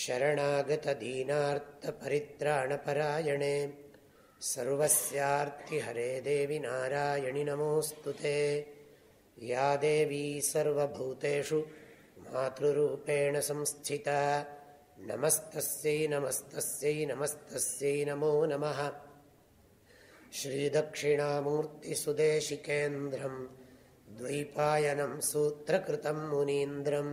शरणागतदीनार्तपरित्राणपरायणे सर्वस्यार्तिहरे देवि नारायणि नमोऽस्तु ते या देवी सर्वभूतेषु मातृरूपेण संस्थिता नमस्तस्यै नमस्तस्यै नमस्तस्यै नमो नमः श्रीदक्षिणामूर्तिसुदेशिकेन्द्रम् द्वैपायनं सूत्रकृतं मुनीन्द्रम्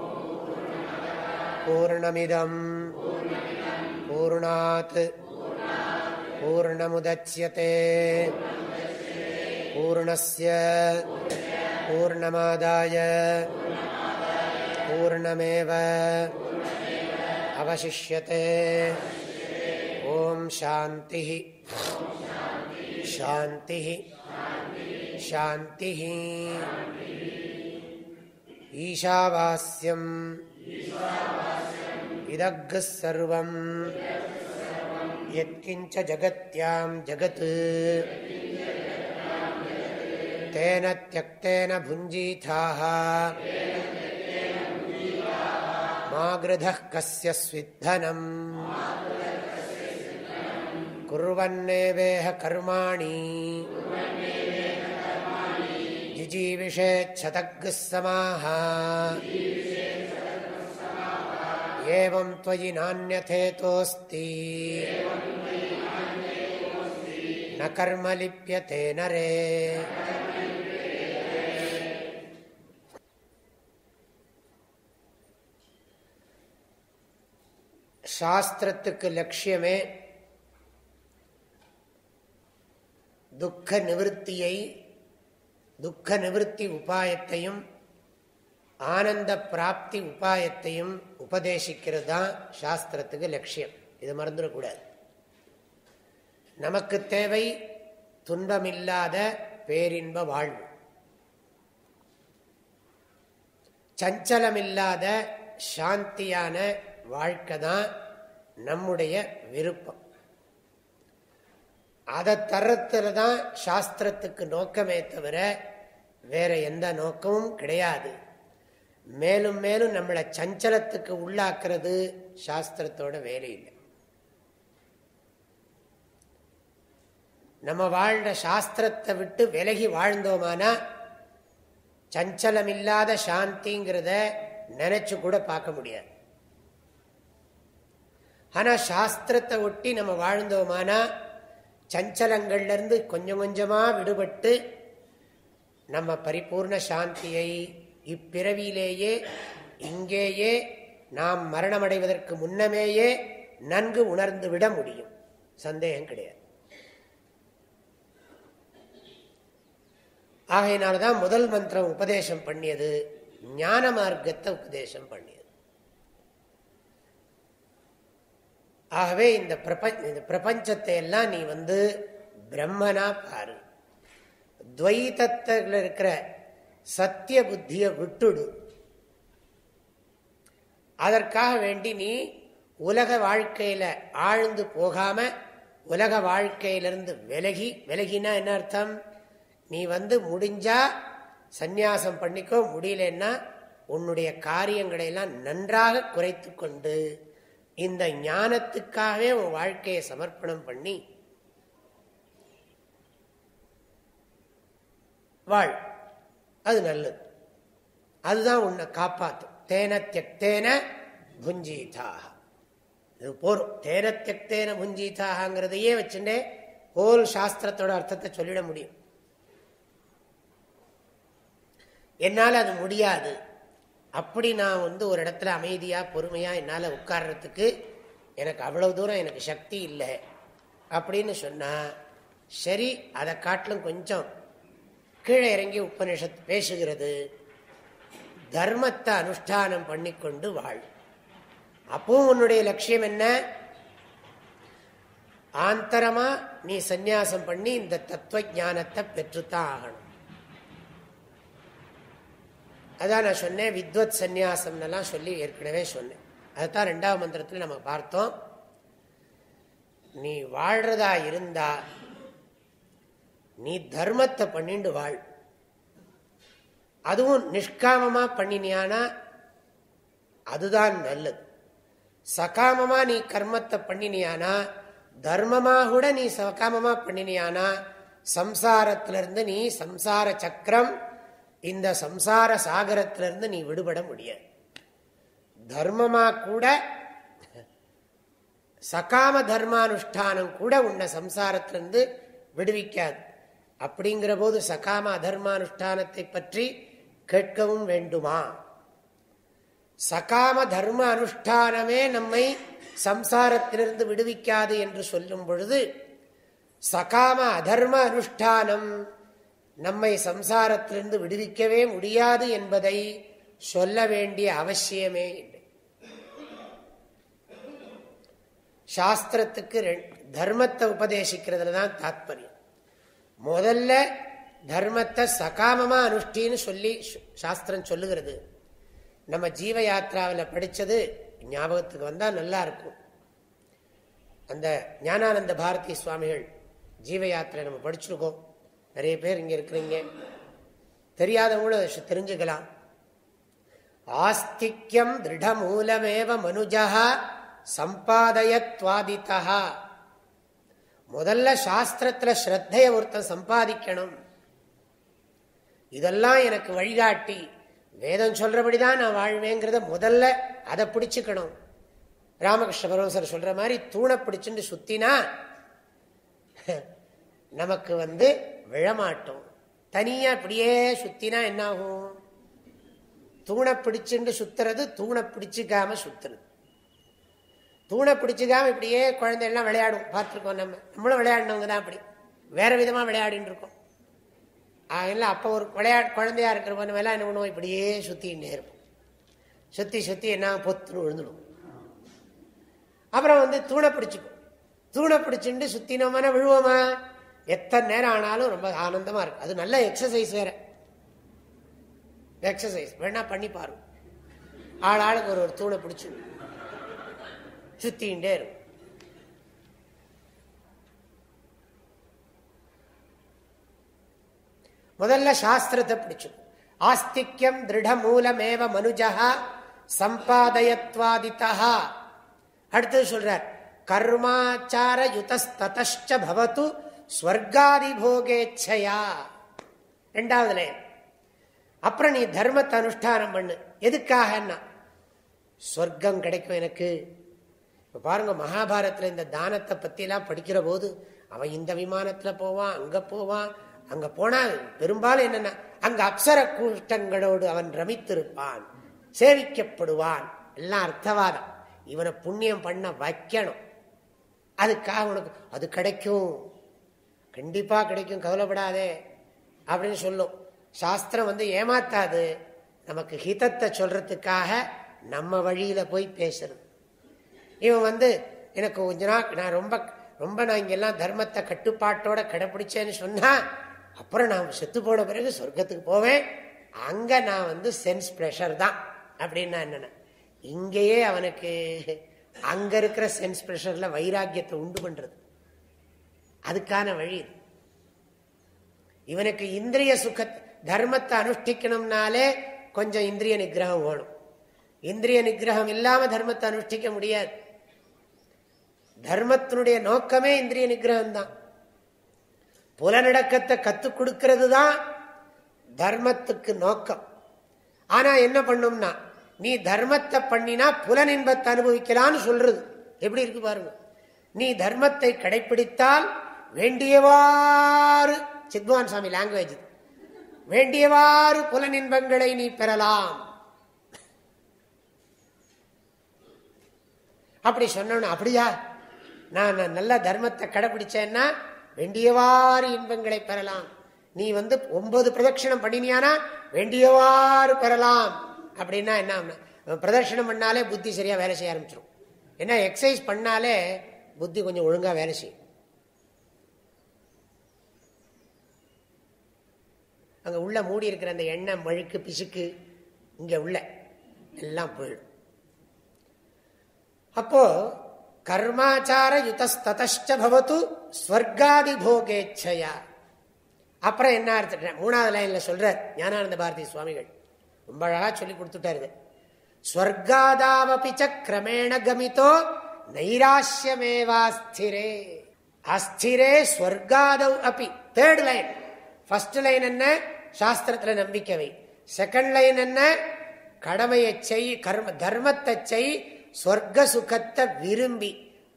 पूर्णमिदम् पूर्णात् पूर्णमुदच्यते पूर्णस्य पूर्णमादाय पूर्णमेव अवशिष्यते ॐ शान्तिः शान्तिः शान्तिः ईशावास्यम् इदग्ः सर्वम् यत्किञ्च जगत्यां जगत् तेन त्यक्तेन भुञ्जीथाः मा गृधः कस्य स्विद्धनम् कुर्वन्नेवेह कर्माणि जिजीविषेच्छतग्ः समाः एवं त्वयि नान्यथेतोऽस्ति न कर्म लिप्यते नरे சாஸ்திரத்துக்கு லட்சியமே துக்க நிவர்த்தியை துக்க நிவர்த்தி உபாயத்தையும் ஆனந்த பிராப்தி உபாயத்தையும் உபதேசிக்கிறது தான் சாஸ்திரத்துக்கு லட்சியம். இது மறந்துடக்கூடாது. நமக்கு தேவை துன்பமில்லாத பேரின்ப வாழ்வு. சஞ்சலமில்லாத சாந்தியான வாழ்க்கை தான் நம்முடைய விருப்பம். அதை தரத்துல தான் சாஸ்திரத்துக்கு நோக்கமே தவிர வேற எந்த நோக்கமும் கிடையாது. மேலும் மேலும் நம்மளை சஞ்சலத்துக்கு உள்ளாக்குறது சாஸ்திரத்தோட வேலை இல்லை நம்ம வாழ்ற சாஸ்திரத்தை விட்டு விலகி வாழ்ந்தோமானா சஞ்சலமில்லாத சாந்திங்கிறத நினைச்சு கூட பார்க்க முடியாது. ஆனா சாஸ்திரத்தை ஒட்டி நம்ம வாழ்ந்தோமானா சஞ்சலங்கள்ல இருந்து கொஞ்சம் கொஞ்சமா விடுபட்டு நம்ம பரிபூர்ண சாந்தியை இப்பிறவியிலேயே இங்கேயே நாம் மரணமடைவதற்கு முன்னமேயே நன்கு உணர்ந்து விட முடியும். சந்தேகம் கிடையாது. ஆகையினால்தான் முதல் மந்திரம் உபதேசம் பண்ணியது ஞான மார்க்கத்தை உபதேசம் பண்ணியது. ஆகவே இந்த பிரபஞ்ச இந்த பிரபஞ்சத்தை எல்லாம் நீ வந்து பிரம்மனா பாரு. துவைத்தத்தில் இருக்கிற சத்திய புத்தியை விட்டுடு. அதற்காக வேண்டி நீ உலக வாழ்க்கையில ஆழ்ந்து போகாம உலக வாழ்க்கையிலிருந்து விலகி விலகினா என்ன அர்த்தம்? நீ வந்து முடிஞ்சா சந்நியாசம் பண்ணிக்கோ முடியலன்னா உன்னுடைய காரியங்களை எல்லாம் நன்றாக குறைத்து கொண்டு இந்த ஞானத்துக்காகவே உன் வாழ்க்கையை சமர்ப்பணம் பண்ணி வாழ். அது நல்லது. அதுதான் உன்னை காப்பாற்றும் தேன தியக்தேன புஞ்சீதாக இது போரும். தேன தியக்தேன புஞ்சீதாகங்கிறதையே வச்சுட்டே ஹோல் சாஸ்திரத்தோட அர்த்தத்தை சொல்லிட முடியும். என்னால் அது முடியாது. அப்படி நான் வந்து ஒரு இடத்துல அமைதியாக பொறுமையாக என்னால் உட்கார்றதுக்கு எனக்கு அவ்வளவு தூரம் எனக்கு சக்தி இல்லை. அப்படின்னு சொன்னால் சரி அதை காட்டிலும் கொஞ்சம் கீழே இறங்கி உபனிஷத் பேசுகிறது. தர்மத்தை அனுஷ்டானம் பண்ணிக்கொண்டு வாழ். அப்பவும் உன்னுடைய லட்சியம் என்ன? ஆந்தரமா நீ சந்நியாசம் பண்ணி இந்த தத்துவ ஜானத்தை பெற்றுத்தான் ஆகணும். அதான் நான் சொன்னேன் வித்வத் சந்நியாசம்னெல்லாம் சொல்லி ஏற்கனவே சொன்னேன். அதுதான் ரெண்டாவது மந்திரத்தில் நம்ம பார்த்தோம். நீ வாழ்றதா இருந்தா நீ தர்மத்தை பண்ணிண்டு வாழ். அதுவும் நிஷ்காமமா பண்ணினியானா அதுதான் நல்லது. சகாமமா நீ கர்மத்தை பண்ணினியானா தர்மமா கூட நீ சகாமமா பண்ணினியானா சம்சாரத்திலிருந்து நீ சம்சார சக்கரம் இந்த சம்சார சாகரத்திலிருந்து நீ விடுபட முடியாது. தர்மமா கூட சகாம தர்மானுஷ்டானம் கூட உன்னை சம்சாரத்திலிருந்து விடுவிக்காது. அப்படிங்கிற போது சகாம அதர்மானுஷ்டானத்தை பற்றி கேட்கவும் வேண்டுமா? சகாம தர்ம அனுஷ்டானமே நம்மை சம்சாரத்திலிருந்து விடுவிக்காது என்று சொல்லும் பொழுது சகாம அதர்ம அனுஷ்டானம் நம்மை சம்சாரத்திலிருந்து விடுவிக்கவே முடியாது என்பதை சொல்ல வேண்டிய அவசியமே இல்லை. சாஸ்திரத்துக்கு தர்மத்தை உபதேசிக்கிறதுல தான் தாத்பரியம். முதல்ல தர்மத்தை சகாமமா அனுஷ்டின்னு சொல்லி சாஸ்திரம் சொல்லுகிறது. நம்ம ஜீவ யாத்திராவில் படித்தது ஞாபகத்துக்கு வந்தால் நல்லா இருக்கும். அந்த ஞானானந்த பாரதி சுவாமிகள் ஜீவ யாத்திரை நம்ம படிச்சிருக்கோம். நிறைய பேர் இங்கே இருக்கிறீங்க. தெரியாதவங்களும் தெரிஞ்சுக்கலாம். ஆஸ்திக்யம் திருடமூலமேவ மனுஜா சம்பாதயத்வாதித்தா முதல்ல சாஸ்திரத்துல ஸ்ரத்தைய ஒருத்தன் சம்பாதிக்கணும். இதெல்லாம் எனக்கு வழிகாட்டி. வேதம் சொல்றபடிதான் நான் வாழ்வேங்கிறத முதல்ல அதை பிடிச்சுக்கணும். ராமகிருஷ்ண பரமசர் சொல்ற மாதிரி தூணை பிடிச்சுட்டு சுத்தினா நமக்கு வந்து விழமாட்டோம். தனியா இப்படியே சுத்தினா என்ன ஆகும் தூணை பிடிச்சுட்டு சுத்துறது தூணை பிடிச்சிக்காம சுத்துறது. தூணை பிடிச்சிக்காம இப்படியே குழந்தைலாம் விளையாடும். பார்த்துருக்கோம் நம்ம. நம்மளும் விளையாடினவங்க தான் அப்படி. வேற விதமாக விளையாடின்னு இருக்கோம். ஆகல அப்போ ஒரு விளையா குழந்தையா இருக்கிற பொண்ணு வேலை என்ன பண்ணுவோம்? இப்படியே சுற்றின்னே இருப்போம். சுற்றி சுற்றி என்ன பொத்துன்னு விழுந்துடும். அப்புறம் வந்து தூணை பிடிச்சிக்கும். தூணை பிடிச்சிட்டு சுற்றினோமானா விழுவோமா? எத்தனை நேரம் ஆனாலும் ரொம்ப ஆனந்தமாக இருக்கும். அது நல்ல எக்ஸசைஸ் வேற. எக்ஸசைஸ். வேணா பண்ணி பாரு. ஆள் ஆளுக்கு ஒரு ஒரு தூணை பிடிச்சிடும் சுத்தின்ண்டே இருக்கும். முதல்ல சாஸ்திரத்தை பிடிச்சு ஆஸ்திக்யம் திருடமூலமேவ மனுஜா சம்பாதயத்வாதிதா அடுத்தது சொல்றார் கர்மாச்சார யுதஸ்தத பவத்து ஸ்வர்காதி போகேச்சையா ரெண்டாவது அப்புறம் நீ தர்மத்தை அனுஷ்டானம் பண்ணு. எதுக்காகன்னா சொர்க்கம் கிடைக்கும் எனக்கு. இப்போ பாருங்கள் மகாபாரத்தில் இந்த தானத்தை பற்றிலாம் படிக்கிற போது அவன் இந்த விமானத்தில் போவான் அங்கே போவான் அங்கே போனால் பெரும்பாலும் என்னென்ன அங்கே அப்சர கூட்டங்களோடு அவன் ரமித்திருப்பான் சேவிக்கப்படுவான். எல்லாம் அர்த்தவாதம். இவனை புண்ணியம் பண்ண வைக்கணும். அதுக்காக உனக்கு அது கிடைக்கும். கண்டிப்பாக கிடைக்கும் கவலைப்படாதே. அப்படின்னு சொல்லும். சாஸ்திரம் வந்து ஏமாத்தாது. நமக்கு ஹிதத்தை சொல்றதுக்காக நம்ம வழியில போய் பேசுறது. இவன் வந்து எனக்கு கொஞ்ச நாள் நான் ரொம்ப ரொம்ப நான் இங்கெல்லாம் தர்மத்தை கட்டுப்பாட்டோட கடைப்பிடிச்சேன்னு சொன்னா அப்புறம் நான் செத்து போன பிறகு சொர்க்கத்துக்கு போவேன். அங்க நான் வந்து சென்ஸ் ப்ரெஷர் தான் அப்படின்னு நான் என்னென்ன இங்கேயே அவனுக்கு அங்க இருக்கிற சென்ஸ் ப்ரெஷர்ல வைராக்கியத்தை உண்டு பண்றது. அதுக்கான வழி இவனுக்கு இந்திரிய சுக தர்மத்தை அனுஷ்டிக்கணும்னாலே கொஞ்சம் இந்திரிய நிகிரகம் வேணும் இந்திரிய நிகிரகம் இல்லாம தர்மத்தை அனுஷ்டிக்க முடியாது. தர்மத்தினுடைய நோக்கமே இந்திரிய நிகிரகம் தான் புலநடக்கத்தை கத்துக் கொடுக்கிறது தான் தர்மத்துக்கு நோக்கம். ஆனா என்ன பண்ணும்னா நீ தர்மத்தை பண்ணினா புலனின்பத்தை அனுபவிக்கலான்னு சொல்றது. எப்படி இருக்கு பாருங்க. நீ தர்மத்தை கடைபிடித்தால் வேண்டியவாறு சித்வான் சாமி லாங்குவேஜ் வேண்டியவாறு புலனின்பங்களை நீ பெறலாம். அப்படி சொன்ன அப்படியா? நான் நல்ல தர்மத்தை கடைபிடிச்சேன்னா வேண்டியவாறு இன்பங்களை பெறலாம். நீ வந்து ஒன்பது பிரதட்சிணம் பண்ணினியானா வேண்டியவாறு பெறலாம். அப்படின்னா என்ன பிரதட்சிணம் பண்ணாலே புத்தி சரியா வேலை செய்ய ஆரம்பிச்சிடும் ஏன்னா எக்ஸசைஸ் பண்ணாலே புத்தி கொஞ்சம் ஒழுங்கா வேலை செய்யும். அங்க உள்ள மூடி இருக்கிற அந்த எண்ணெய் மழுக்கு பிசுக்கு இங்க உள்ள எல்லாம் போயிடும். அப்போ கர்மாச்சார யுதஸ்ததச்சு ஸ்வர்காதி போகேச்சையா அப்புறம் என்ன அர்த்தம் மூணாவது லைன்ல சொல்ற ஞானானந்த பாரதி சுவாமிகள். ரொம்ப அழகா சொல்லி கொடுத்துட்டாரு. ஸ்வர்காதாவபி கிரமேண கமிதோ நைராசியமேவாஸ்திரே அஸ்திரே ஸ்வர்காதவ் அப்பி தேர்ட் லைன் ஃபர்ஸ்ட் லைன் என்ன? சாஸ்திரத்துல நம்பிக்கவை செகண்ட் லைன் என்ன? கடமையை செய் கர்ம தர்மத்தை செய் சொர்க்க சுகத்தை விரும்பி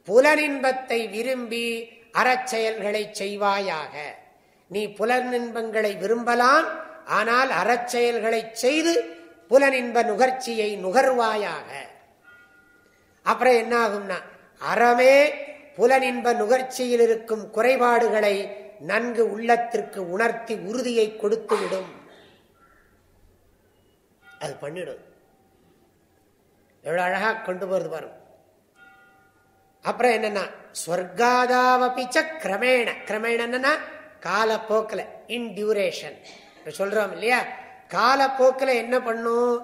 புலனின்பத்தை விரும்பி அறச்செயல்களை செய்வாயாக. நீ புலனின்பங்களை விரும்பலாம் ஆனால் அறச்செயல்களை செய்து புலனின்ப நுகர்ச்சியை நுகர்வாயாக. அப்புறம் என்ன ஆகும்னா அறமே புலனின்ப நுகர்ச்சியில் இருக்கும் குறைபாடுகளை நன்கு உள்ளத்திற்கு உணர்த்தி உறுதியை கொடுத்துவிடும். அது பண்ணிடும். எவ்வளோ அழகாக கொண்டு போகிறது பாருங்க அப்புறம் என்னன்னா ஸ்வர்காதாவபிச்ச கிரமேண கிரமேணன்னா காலப்போக்கில் இன் டியூரேஷன் சொல்கிறோம் இல்லையா? காலப்போக்கில் என்ன பண்ணும்?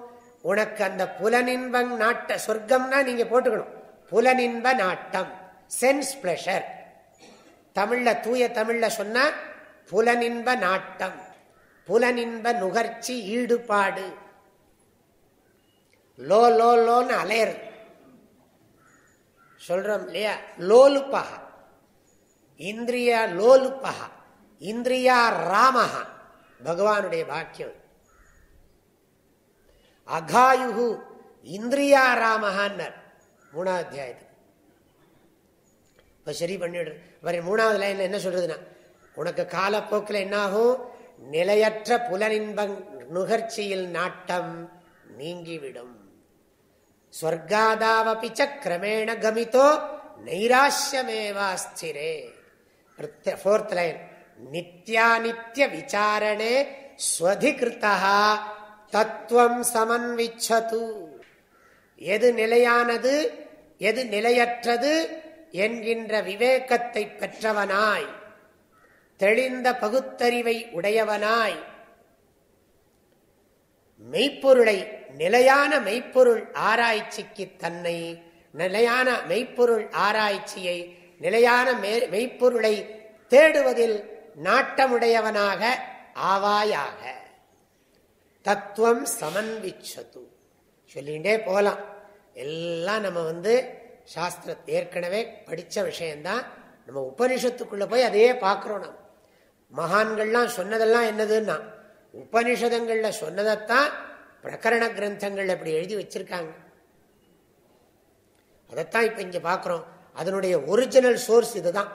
உனக்கு அந்த புலனின்பம் நாட்ட சொர்க்கம்னா நீங்கள் போட்டுக்கணும். புலனின்ப நாட்டம் சென்ஸ் பிளஷர் தமிழில் தூய தமிழில் சொன்னால் புலனின்ப நாட்டம் புலனின்ப நுகர்ச்சி ஈடுபாடு. லோ லோ லோன்னு அலையிறது. சொல்றோம் இல்லையா? லோலுப்பகா. இந்திரியா லோலுப்பகா. இந்திரியா ராமஹா. பகவானுடைய பாக்கியம். அகாயு இந்திரியா ராமஹான்னர். மூணாவது அத்தியாயத்துக்கு. இப்போ சரி பண்ணிடு. மூணாவது லைன்ல என்ன சொல்றதுன்னா உனக்கு காலப்போக்கில் என்னாகும்? நிலையற்ற புலனின்பங் நுகர்ச்சியில் நாட்டம் நீங்கிவிடும். ஸ்வர்காதாவபிச்ச கிரமேண கமிதோ நைராசியமேவாஸ்திரே ஃபோர்த் லைன் நித்யாநித்திய விசாரணே ஸ்வதிகிருத்தா தத்துவம் சமன்விச்சது எது நிலையானது எது நிலையற்றது என்கின்ற விவேகத்தை பெற்றவனாய் தெளிந்த பகுத்தறிவை உடையவனாய் மெய்ப்பொருளை நிலையான மெய்ப்பொருள் ஆராய்ச்சிக்கு தன்னை நிலையான மெய்ப்பொருள் ஆராய்ச்சியை நிலையான மெய்ப்பொருளை தேடுவதில் நாட்டமுடையவனாக ஆவாயாக. தத்துவம் சமன்விச்சது. சொல்லிகிட்டே போகலாம். எல்லாம் நம்ம வந்து சாஸ்திர ஏற்கனவே படித்த விஷயம்தான். நம்ம உபனிஷத்துக்குள்ள போய் அதையே பார்க்குறோம் நம்ம மகான்கள்லாம் சொன்னதெல்லாம் என்னதுன்னா உபனிஷதங்களில் சொன்னதைத்தான் பிரகரண கிரந்தங்கள் அப்படி எழுதி வச்சிருக்காங்க. அதைத்தான் இப்ப இங்க பாக்குறோம். அதனுடைய ஒரிஜினல் சோர்ஸ் இதுதான்.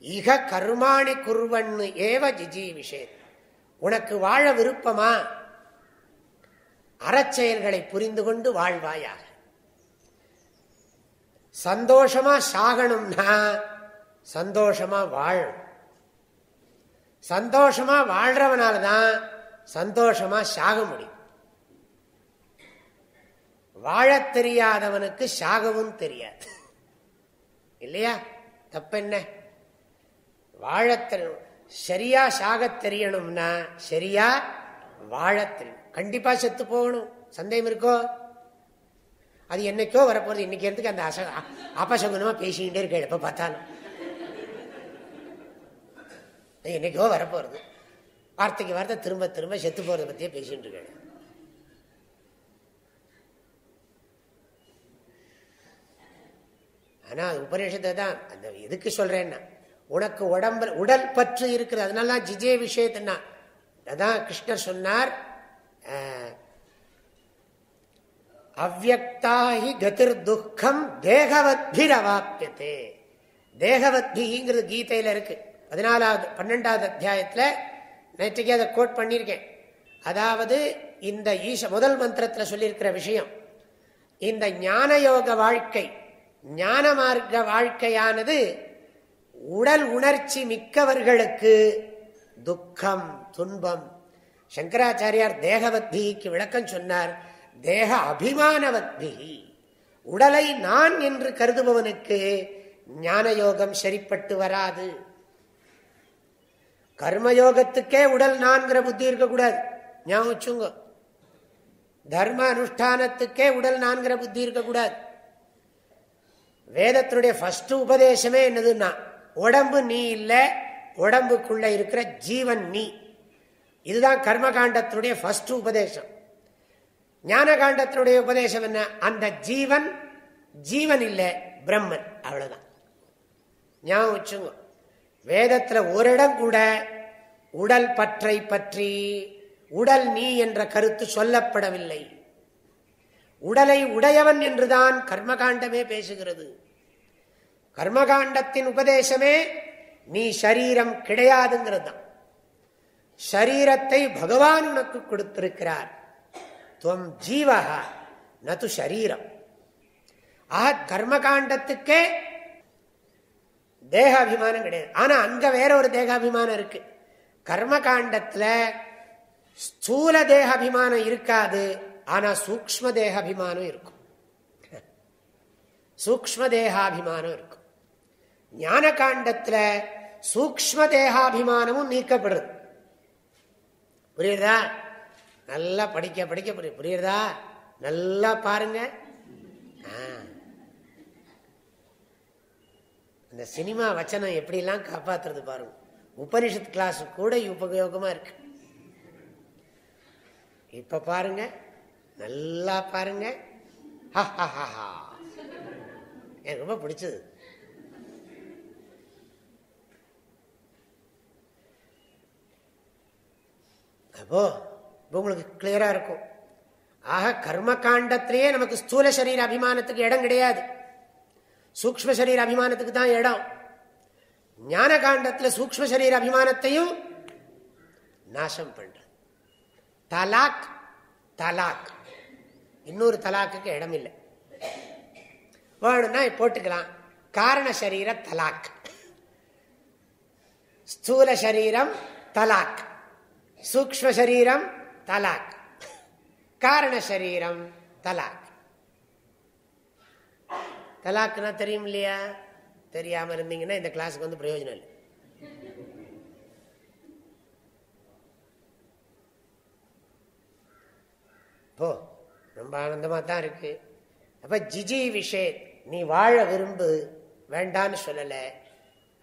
இக கர்மாணி குர்வன்னு ஏவ ஜிஜி விஷயம் உனக்கு வாழ விருப்பமா? அறச்செயல்களை புரிந்து கொண்டு வாழ்வாயாக. சந்தோஷமா சாகணும்னா சந்தோஷமா வாழும் சந்தோஷமா வாழ்றவனால தான் சந்தோஷமா சாக முடியும். வாழ தெரியாதவனுக்கு சாகவும் தெரியாது. இல்லையா? தப்பென்ன? வாழ சரியா சாக தெரியணும்னா சரியா வாழ தெரியணும் கண்டிப்பா செத்து போகணும். சந்தேகம் இருக்கோ? அது என்னைக்கோ வரப்போறது இன்னைக்கு இருந்து அந்த அச அபசகுனமா பேசிக்கிட்டே இருக்க எப்ப பார்த்தாலும். என்னைக்கோ வரப்போறது வார்த்தைக்கு வார்த்தை திரும்ப திரும்ப செத்து போறதை பத்தியே பேசிட்டு இருக்கேன் ஆனா அது உபநிஷத்தை தான். அந்த எதுக்கு சொல்றேன்னா உனக்கு உடம்பு உடல் பற்று இருக்கிறது அதனால ஜிஜே விஷயத்தான் அதான் கிருஷ்ணர் சொன்னார் அவ்வக்தாகி கதிர் துக்கம் தேகவத்பிரவாப்பியத்தே தேகவத்பிங்கிறது கீதையில இருக்கு. பதினாலாவது பன்னெண்டாவது அத்தியாயத்தில் நேற்றுக்கே அதை கோட் பண்ணியிருக்கேன். அதாவது இந்த ஈச முதல் மந்திரத்தில் சொல்லியிருக்கிற விஷயம் இந்த ஞான யோக வாழ்க்கை ஞான மார்க்க வாழ்க்கையானது உடல் உணர்ச்சி மிக்கவர்களுக்கு துக்கம் துன்பம். சங்கராச்சாரியார் தேகவத்பிக்கு விளக்கம் சொன்னார் தேக அபிமானவத்பிகி உடலை நான் என்று கருதுபவனுக்கு ஞான யோகம் சரிப்பட்டு வராது. கர்மயோகத்துக்கே உடல் நான்கிற புத்தி இருக்கக்கூடாது. ஞாபகம் வச்சுங்க தர்ம அனுஷ்டானத்துக்கே உடல் நான்கிற புத்தி இருக்கக்கூடாது. வேதத்தினுடைய ஃபர்ஸ்ட் உபதேசமே என்னதுன்னா உடம்பு நீ இல்லை உடம்புக்குள்ள இருக்கிற ஜீவன் நீ. இதுதான் கர்மகாண்டத்தினுடைய ஃபர்ஸ்ட் உபதேசம். ஞான காண்டத்தினுடைய உபதேசம் என்ன? அந்த ஜீவன் ஜீவன் இல்லை பிரம்மன். அவ்வளவுதான். ஞாபகம் வச்சுங்க வேதத்துல ஒரு கூட உடல் பற்றை பற்றி உடல் நீ என்ற கருத்து சொல்லப்படவில்லை. உடலை உடையவன் என்றுதான் கர்மகாண்டமே பேசுகிறது. கர்மகாண்டத்தின் உபதேசமே நீ சரீரம் கிடையாதுங்கிறது தான் ஷரீரத்தை பகவான் உனக்கு கொடுத்திருக்கிறார். துவம் ஜீவகா நது ஷரீரம் ஆக கர்மகாண்டத்துக்கே தேகாபிமானம் கிடையாது. ஆனா அங்க வேற ஒரு தேகாபிமானம் இருக்கு. கர்மகாண்டத்துல ஸ்தூல தேகாபிமானம் இருக்காது ஆனா சூக்ம தேகாபிமானம் இருக்கும். சூக்ம தேகாபிமானம் இருக்கும். ஞான காண்டத்துல சூக்ம தேகாபிமானமும் நீக்கப்படுறது புரியுறதா? நல்லா படிக்க படிக்க புரியுது. புரியுறதா? நல்லா பாருங்க. இந்த சினிமா வச்சனம் எப்படிலாம் காப்பாத்துறது பாருங்க உபனிஷத் கிளாஸ் கூட உபயோகமா இருக்கு. இப்ப பாருங்க நல்லா பாருங்க. எனக்கு ரொம்ப பிடிச்சது. அப்போ உங்களுக்கு கிளியரா இருக்கும். ஆக கர்ம காண்டத்திலேயே நமக்கு ஸ்தூல சரீர அபிமானத்துக்கு இடம் கிடையாது. சூக்ம சரீர அபிமானத்துக்கு தான் இடம். ஞான காண்டத்தில் சூக்ம சரீர அபிமானத்தையும் நாசம் பண்ற தலாக் தலாக். இன்னொரு தலாக்குக்கு இடம் இல்லை வேணும்னா போட்டுக்கலாம். காரண சரீர தலாக். ஸ்தூல சரீரம் தலாக். சூக்ம சரீரம் தலாக். காரண சரீரம் தலாக். தலாக்குனா தெரியும் இல்லையா தெரியாம இருந்தீங்கன்னா இந்த கிளாஸுக்கு வந்து பிரயோஜனம் இல்லை. போ ரொம்ப ஆனந்தமா தான் இருக்கு. அப்ப ஜிஜி விஷே நீ வாழ விரும்பு வேண்டான்னு சொல்லல.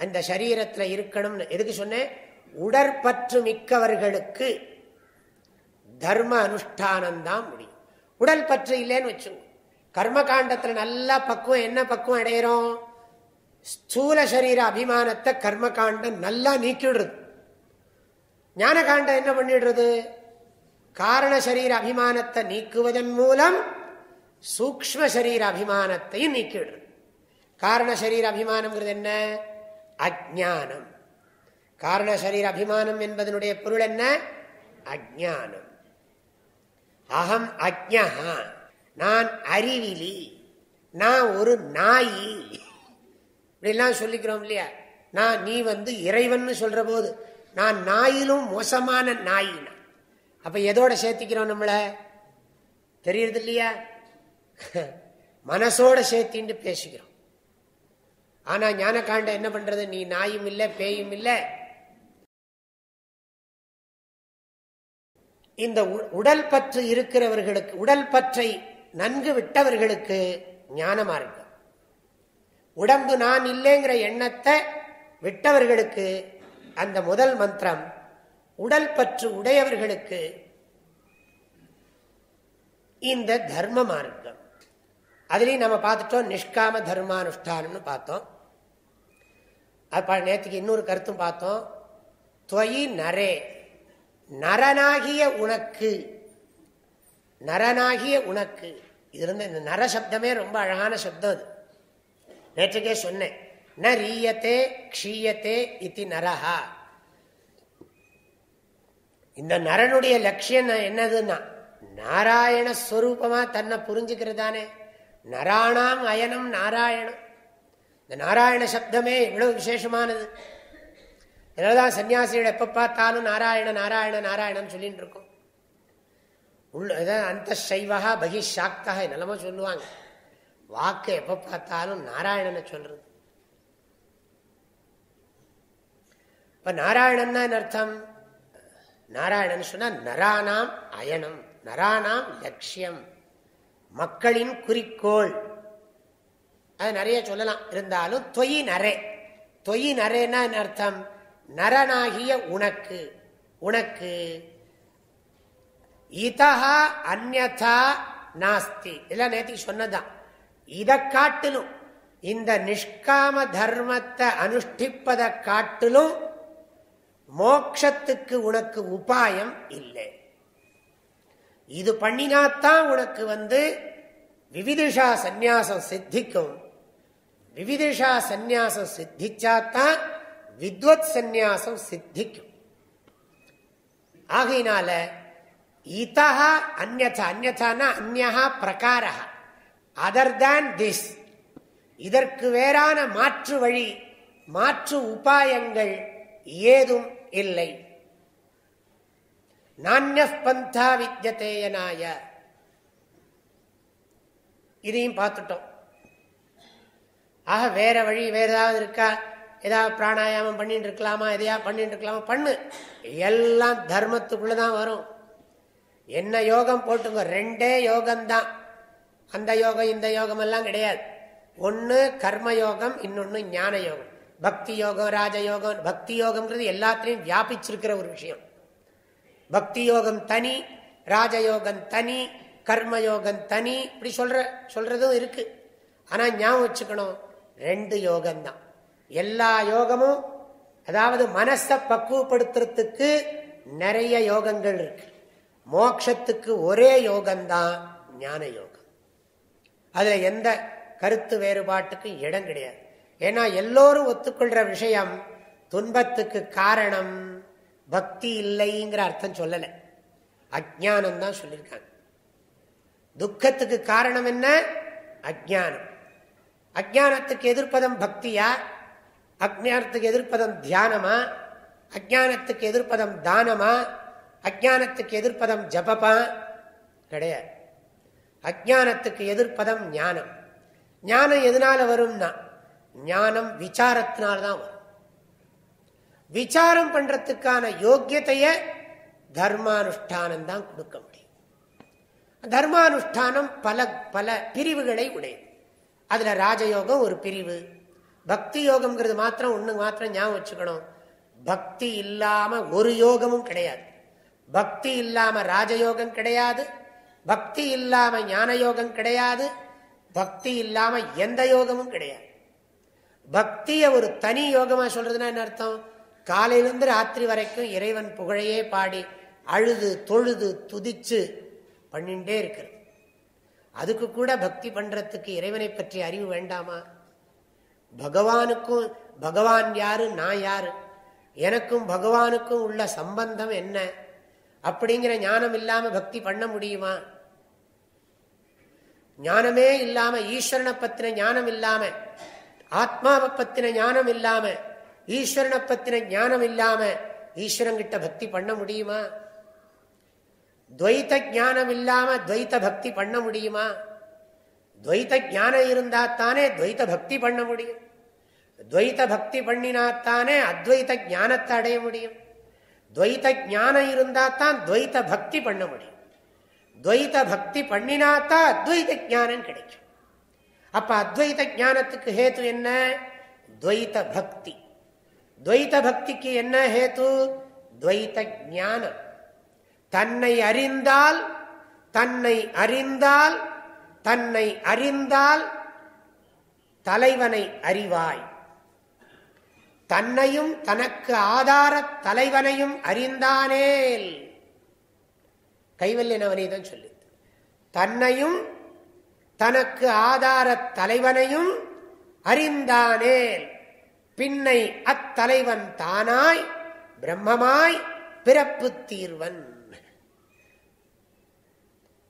அந்த சரீரத்தில் இருக்கணும்னு எதுக்கு சொன்னேன்? உடற்பற்று மிக்கவர்களுக்கு தர்ம அனுஷ்டானம் தான் முடியும். உடல் பற்று இல்லைன்னு வச்சுங்க கர்ம காண்டத்துல நல்லா பக்குவம் என்ன பக்குவம் அடையிறோம்? ஸ்தூல சரீர அபிமானத்தை கர்ம காண்டம் நல்லா நீக்கிடுறது. ஞான காண்டம் என்ன பண்ணிடுறது? காரண சரீர அபிமானத்தை நீக்குவதன் மூலம் சூக்ம சரீர அபிமானத்தையும் நீக்கிடுறது. காரண சரீர அபிமானம்ங்கிறது என்ன? அஜானம் காரண சரீர அபிமானம் என்பதனுடைய பொருள் என்ன? அஜானம் அகம் அஜ்ஞா நான் அறிவிலி நான் ஒரு நாய். இப்படிலாம் சொல்லிக்கிறோம் இல்லையா? நான் நீ வந்து இறைவன் சொல்ற போது நான் நாயிலும் மோசமான நாயினா. அப்ப எதோட சேர்த்திக்கிறோம் நம்மள? தெரியறது இல்லையா? மனசோட சேர்த்தின்னு பேசிக்கிறோம். ஆனா ஞானகாண்ட என்ன பண்றது? நீ நாயும் இல்லை பேயும் இல்லை. இந்த உடல் பற்று இருக்கிறவர்களுக்கு உடல் பற்றை நன்கு விட்டவர்களுக்கு ஞான மார்க்கம் உடம்பு நான் இல்லைங்கிற எண்ணத்தை விட்டவர்களுக்கு அந்த முதல் மந்திரம் உடல் பற்று உடையவர்களுக்கு இந்த தர்ம மார்க்கம் அதுலேயும் நம்ம பார்த்துட்டோம் நிஷ்காம தர்மானுஷ்டானம்னு பார்த்தோம். அது நேற்றுக்கு இன்னொரு கருத்தும் பார்த்தோம். தொயி நரே நரனாகிய உனக்கு நரனாகிய உனக்கு. இது இருந்த இந்த நர சப்தமே ரொம்ப அழகான சப்தம் அது. நேற்றுக்கே சொன்னேன். ந ரீயத்தே க்ஷீயத்தே இது நரஹா. இந்த நரனுடைய லட்சியம் என்னதுன்னா நாராயண ஸ்வரூபமா தன்னை புரிஞ்சுக்கிறதானே நராணாம் அயனம் நாராயணம். இந்த நாராயண சப்தமே இவ்வளவு விசேஷமானது. இதனால்தான் சன்னியாசிகள் எப்ப பார்த்தாலும் நாராயண நாராயண நாராயணன் சொல்லிட்டு இருக்கோம். உள்ள அந்த சைவகா பகிஷாக்தா என்னெல்லாமோ சொல்லுவாங்க. வாக்கு எப்ப பார்த்தாலும் நாராயணனை சொல்றது. இப்ப நாராயணன்னா அர்த்தம்? நாராயணன் சொன்னா நரானாம் அயனம் நரானாம் லட்சியம் மக்களின் குறிக்கோள். அது நிறைய சொல்லலாம். இருந்தாலும் தொயி நரே. தொயி நரேன்னா அர்த்தம்? நரனாகிய உனக்கு. உனக்கு இதா அந்நதா நாஸ்தி. இதெல்லாம் நேத்தி சொன்னதான் இதை காட்டிலும் இந்த நிஷ்காம தர்மத்தை அனுஷ்டிப்பதை காட்டிலும் மோக்ஷத்துக்கு உனக்கு உபாயம் இல்லை. இது பண்ணினாத்தான் உனக்கு வந்து விவிதிஷா சந்நியாசம் சித்திக்கும். விவிதிஷா சந்நியாசம் சித்திச்சாத்தான் வித்வத் சந்நியாசம் சித்திக்கும். ஆகையினால இதா அந்நா அந்நதான அந்நா பிரகார அதர் தேன் திஸ் இதற்கு வேறான மாற்று வழி மாற்று உபாயங்கள் ஏதும் இல்லை. நானிய பந்தா வித்தியதேயனாய இதையும் பார்த்துட்டோம். ஆக வேற வழி வேற ஏதாவது இருக்கா? ஏதாவது பிராணாயாமம் பண்ணிட்டு இருக்கலாமா? எதையா பண்ணிட்டு இருக்கலாமா? பண்ணு. எல்லாம் தர்மத்துக்குள்ளதான் வரும். என்ன யோகம் போட்டுங்க ரெண்டே யோகம்தான். அந்த யோகம் இந்த யோகம் எல்லாம் கிடையாது. ஒன்று கர்ம யோகம் இன்னொன்று ஞான யோகம் பக்தி யோகம் ராஜயோகம் பக்தி யோகம்ங்கிறது எல்லாத்திலையும் வியாபிச்சிருக்கிற ஒரு விஷயம். பக்தி யோகம் தனி ராஜயோகம் தனி கர்மயோகம் தனி இப்படி சொல்ற சொல்றதும் இருக்கு. ஆனால் ஞாபகம் வச்சுக்கணும் ரெண்டு யோகம்தான். எல்லா யோகமும் அதாவது மனசை பக்குவப்படுத்துறதுக்கு நிறைய யோகங்கள் இருக்கு. மோக்ஷத்துக்கு ஒரே யோகம்தான் ஞான யோகம். அதுல எந்த கருத்து வேறுபாட்டுக்கும் இடம் கிடையாது. ஏன்னா எல்லோரும் ஒத்துக்கொள்ற விஷயம் துன்பத்துக்கு காரணம் பக்தி இல்லைங்கிற அர்த்தம் சொல்லலை. அஜானம் தான் சொல்லியிருக்காங்க. துக்கத்துக்கு காரணம் என்ன? அஜானம் அஜானத்துக்கு எதிர்ப்பதம் பக்தியா? அஜானத்துக்கு எதிர்ப்பதம் தியானமா? அஜானத்துக்கு எதிர்ப்பதம் தானமா? அஜானத்துக்கு எதிர்ப்பதம் ஜபபா கிடையாது. அஜானத்துக்கு எதிர்ப்பதம் ஞானம். ஞானம் எதனால வரும்னா ஞானம் விசாரத்தினால்தான் வரும். விசாரம் பண்றதுக்கான யோக்கியத்தைய தர்மானுஷ்டானம் தான் கொடுக்க முடியும். தர்மானுஷ்டானம் பல பல பிரிவுகளை உடையது. அதுல ராஜயோகம் ஒரு பிரிவு. பக்தி யோகம்ங்கிறது மாத்திரம் ஒண்ணு மாத்திரம் ஞாபகம் வச்சுக்கணும். பக்தி இல்லாம ஒரு யோகமும் கிடையாது. பக்தி இல்லாம ராஜயோகம் கிடையாது பக்தி இல்லாம ஞான யோகம் கிடையாது பக்தி இல்லாம எந்த யோகமும் கிடையாது. பக்திய ஒரு தனி யோகமா சொல்றதுன்னா என்ன அர்த்தம்? காலையிலிருந்து ராத்திரி வரைக்கும் இறைவன் புகழையே பாடி அழுது தொழுது துதிச்சு பண்ணிகிட்டே இருக்கிறது. அதுக்கு கூட பக்தி பண்றதுக்கு இறைவனை பற்றி அறிவு வேண்டாமா? பகவானுக்கும் பகவான் யாரு நான் யாரு? எனக்கும் பகவானுக்கும் உள்ள சம்பந்தம் என்ன? அப்படிங்கிற ஞானம் இல்லாம பக்தி பண்ண முடியுமா? ஞானமே இல்லாம ஈஸ்வரனை பத்தின ஞானம் இல்லாம ஆத்மாவை பத்தின ஞானம் இல்லாம ஈஸ்வரனை பத்தின ஞானம் இல்லாம ஈஸ்வரங்கிட்ட பக்தி பண்ண முடியுமா? துவைத்த ஜானம் இல்லாம துவைத்த பக்தி பண்ண முடியுமா? துவைத்த ஞானம் இருந்தா தானே துவைத்த பக்தி பண்ண முடியும். துவைத்த பக்தி பண்ணினாத்தானே அத்வைத ஞானத்தை அடைய முடியும். துவைத்த ஞானம் இருந்தா தான் துவைத்த பக்தி பண்ண முடியும். துவைத்த பக்தி பண்ணினாத்தான் அத்வைத ஞானம் கிடைக்கும். அப்ப அத்வைத ஞானத்துக்கு ஹேத்து என்ன? துவைத்த பக்தி துவைத்த பக்திக்கு என்ன ஹேத்து? துவைத்த ஞானம் தன்னை அறிந்தால் தன்னை அறிந்தால் தன்னை அறிந்தால் தலைவனை அறிவாய். தன்னையும் தனக்கு ஆதார தலைவனையும் அறிந்தானேல். கைவல்ய நவநீதம் சொல்லி. தன்னையும் தனக்கு ஆதார தலைவனையும் அறிந்தானேல். பின்னை அத்தலைவன் தானாய் பிரம்மமாய் பிறப்பு தீர்வன்.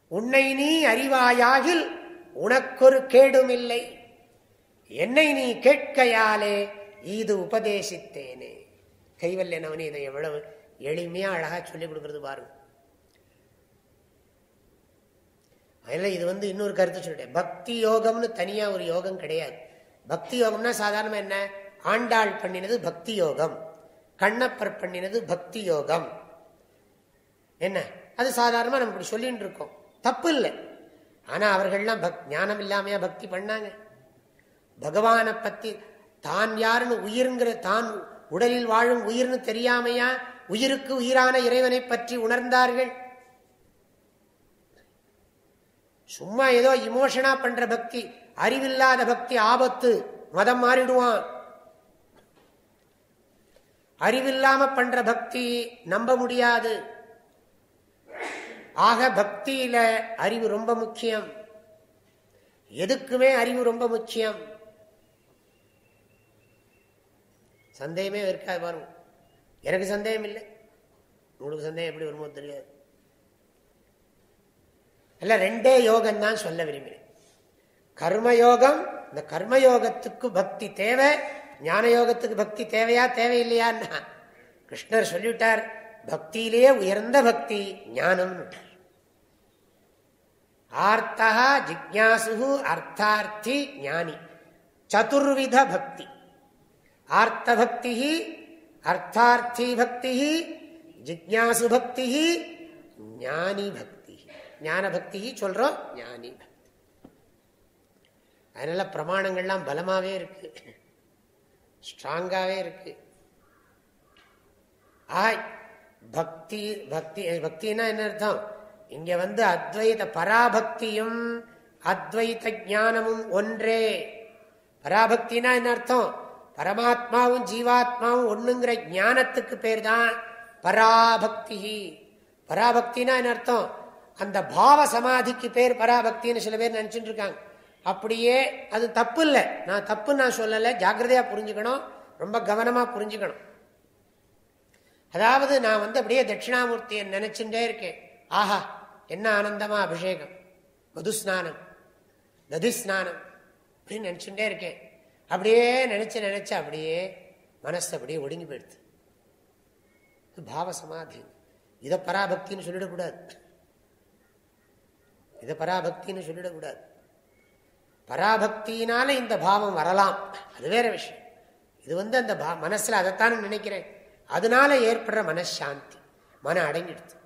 உன்னை நீ அறிவாயாகில் உனக்கொரு கேடுமில்லை. என்னை நீ கேட்கையாலே இது உபதேசித்தேனே. கைவல்ய இதை எவ்வளவு எளிமையா அழகா சொல்லிக் கொடுக்கறது பாருங்க. அதில் இது வந்து இன்னொரு கருத்து சொல்லிட்டேன். பக்தி யோகம்னு தனியா ஒரு யோகம் கிடையாது. பக்தி யோகம்னா சாதாரண என்ன? ஆண்டாள் பண்ணினது பக்தி யோகம். கண்ணப்பர் பண்ணினது பக்தி யோகம். என்ன? அது சாதாரணமா நம்ம இப்படி சொல்லிட்டு இருக்கோம். தப்பு இல்லை. ஆனா அவர்கள்லாம் பக் ஞானம் இல்லாமையா பக்தி பண்ணாங்க. பகவானை பத்தி தான் யாருன்னு உயிர்ங்கிற தான் உடலில் வாழும் உயிர்னு தெரியாமையா உயிருக்கு உயிரான இறைவனை பற்றி உணர்ந்தார்கள்? சும்மா ஏதோ இமோஷனா பண்ற பக்தி அறிவில்லாத பக்தி ஆபத்து மதம் மாறிடுவான். அறிவில்லாம பண்ற பக்தி நம்ப முடியாது. ஆக பக்தியில அறிவு ரொம்ப முக்கியம். எதுக்குமே அறிவு ரொம்ப முக்கியம். சந்தேகமே இருக்காது பாருங்க. எனக்கு சந்தேகம் இல்லை. உங்களுக்கு சந்தேகம் எப்படி வருமோ தெரியாது. அல்ல ரெண்டே யோகம் தான் சொல்ல விரும்பினேன் கர்மயோகம் இந்த கர்மயோகத்துக்கு பக்தி தேவை. ஞான யோகத்துக்கு பக்தி தேவையா தேவையில்லையான்னா? கிருஷ்ணர் சொல்லிவிட்டார் பக்தியிலேயே உயர்ந்த பக்தி ஞானம் ஆர்த்தா ஜிக்யாசு அர்த்தார்த்தி ஞானி. சதுர்வித பக்தி. ஆர்த்தபக்தி அர்த்தார்த்தி பக்தி ஜிக்யாசு பக்தி ஞானி பக்தி ஞான பக்தி சொல்றோம் ஞானி பக்தி அதனால பிரமாணங்கள்லாம் பலமாவே இருக்கு. ஸ்ட்ராங்காவே இருக்கு. ஆய் பக்தி பக்தி பக்தினா என்ன அர்த்தம்? இங்க வந்து அத்வைத பராபக்தியும் அத்வைத ஞானமும் ஒன்றே. பராபக்தினா என்ன அர்த்தம்? பரமாத்மாவும் ஜீவாத்மாவும் ஒண்ணுங்கிற ஞானத்துக்கு பேர் தான் பராபக்தி. பராபக்தினா என்ன அர்த்தம்? அந்த பாவ சமாதிக்கு பேர் பராபக்தின்னு சில பேர் நினைச்சுட்டு இருக்காங்க. அப்படியே அது தப்பு இல்லை. நான் தப்பு நான் சொல்லலை. ஜாக்கிரதையா புரிஞ்சுக்கணும். ரொம்ப கவனமா புரிஞ்சுக்கணும். அதாவது நான் வந்து அப்படியே தட்சிணாமூர்த்தியை நினைச்சுட்டே இருக்கேன். ஆஹா என்ன ஆனந்தமா அபிஷேகம். மதுஸ்நானம் நதிஸ்நானம். அப்படின்னு நினைச்சுட்டே இருக்கேன். அப்படியே நினைச்சு நினைச்சு அப்படியே மனசு அப்படியே ஒடுங்கி போயிடுது. பாவ சமாதி. இதை பராபக்தின்னு சொல்லிடக்கூடாது. இதை பராபக்தின்னு சொல்லிடக்கூடாது. பராபக்தியினால இந்த பாவம் வரலாம். அது வேற விஷயம். இது வந்து அந்த மனசுல அதைத்தான் நினைக்கிறேன். அதனால ஏற்படுற மனசாந்தி. மன அடங்கிடுது.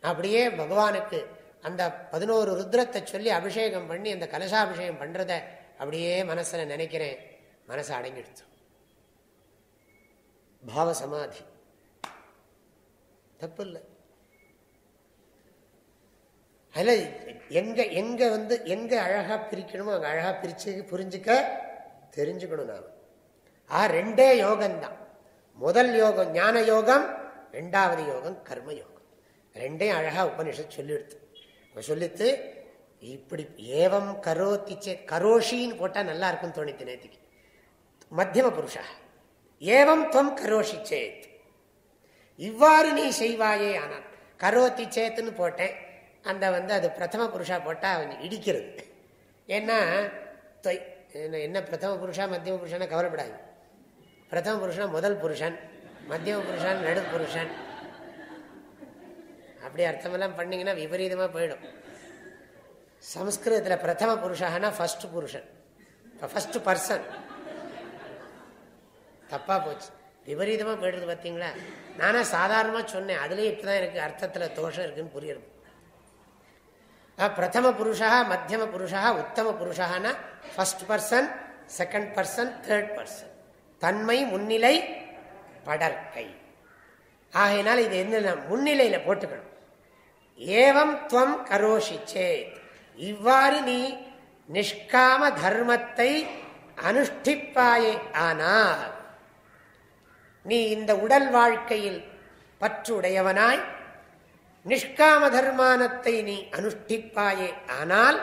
அப்படியே பகவானுக்கு அந்த பதினோரு ருத்ரத்தை சொல்லி அபிஷேகம் பண்ணி அந்த கலசாபிஷேகம் பண்றத அப்படியே மனசுல நினைக்கிறேன். மனசு அடங்கிடுச்சு பாவ சமாதி தப்பு இல்லை அதில் எங்க எங்க வந்து எங்க அழகா பிரிக்கணுமோ அங்கே அழகா பிரிச்சு புரிஞ்சுக்க தெரிஞ்சுக்கணும் நாம் ஆ ரெண்டே யோகம்தான் முதல் யோகம் ஞான யோகம் ரெண்டாவது யோகம் கர்ம யோகம் ரெண்டையும் அழகா உபனிஷத் சொல்லிடுத்து சொல்லித்து இப்படி ஏவம் கரோத்தி கரோஷின்னு போட்டால் நல்லா இருக்கும்னு தோணித்து நேற்றுக்கு மத்தியம புருஷா ஏவம் துவம் கரோஷி சேத். இவ்வாறு நீ செய்வாயே ஆனால் கரோத்தி சேத்துன்னு போட்டேன். அந்த வந்து அது பிரதம புருஷா போட்டால் அவன் இடிக்கிறது. ஏன்னா என்ன பிரதம புருஷா மத்தியம புருஷனை கவலைப்படாது. பிரதம புருஷன் முதல் புருஷன் மத்தியம புருஷன் நடு புருஷன் அப்படி அர்த்தமெல்லாம் பண்ணீங்கன்னா விபரீதமாக போயிடும். சம்ஸ்கிருதத்தில் பிரதம புருஷானா. ஃபர்ஸ்ட் புருஷன் ஃபர்ஸ்ட் பர்சன் தப்பாக போச்சு. விபரீதமாக போயிடுறது பார்த்தீங்களா நானா சாதாரணமாக சொன்னேன். அதுலேயே இப்போ தான் எனக்கு அர்த்தத்தில் தோஷம் இருக்குன்னு புரியணும். பிரதம புருஷா மத்தியம புருஷா உத்தம புருஷானா first person second person third person தன்மை முன்னிலை படற்கை. ஆகையினால இது என்ன முன்னிலையில் போட்டுக்கணும். ஏவம் துவம் கரோஷி சேத். இவ்வாறு நீ நிஷ்காம தர்மத்தை அனுஷ்டிப்பாயே ஆனால் நீ இந்த உடல் வாழ்க்கையில் பற்றுடையவனாய். நிஷ்காம தர்மானத்தை நீ அனுஷ்டிப்பாயே. ஆனால்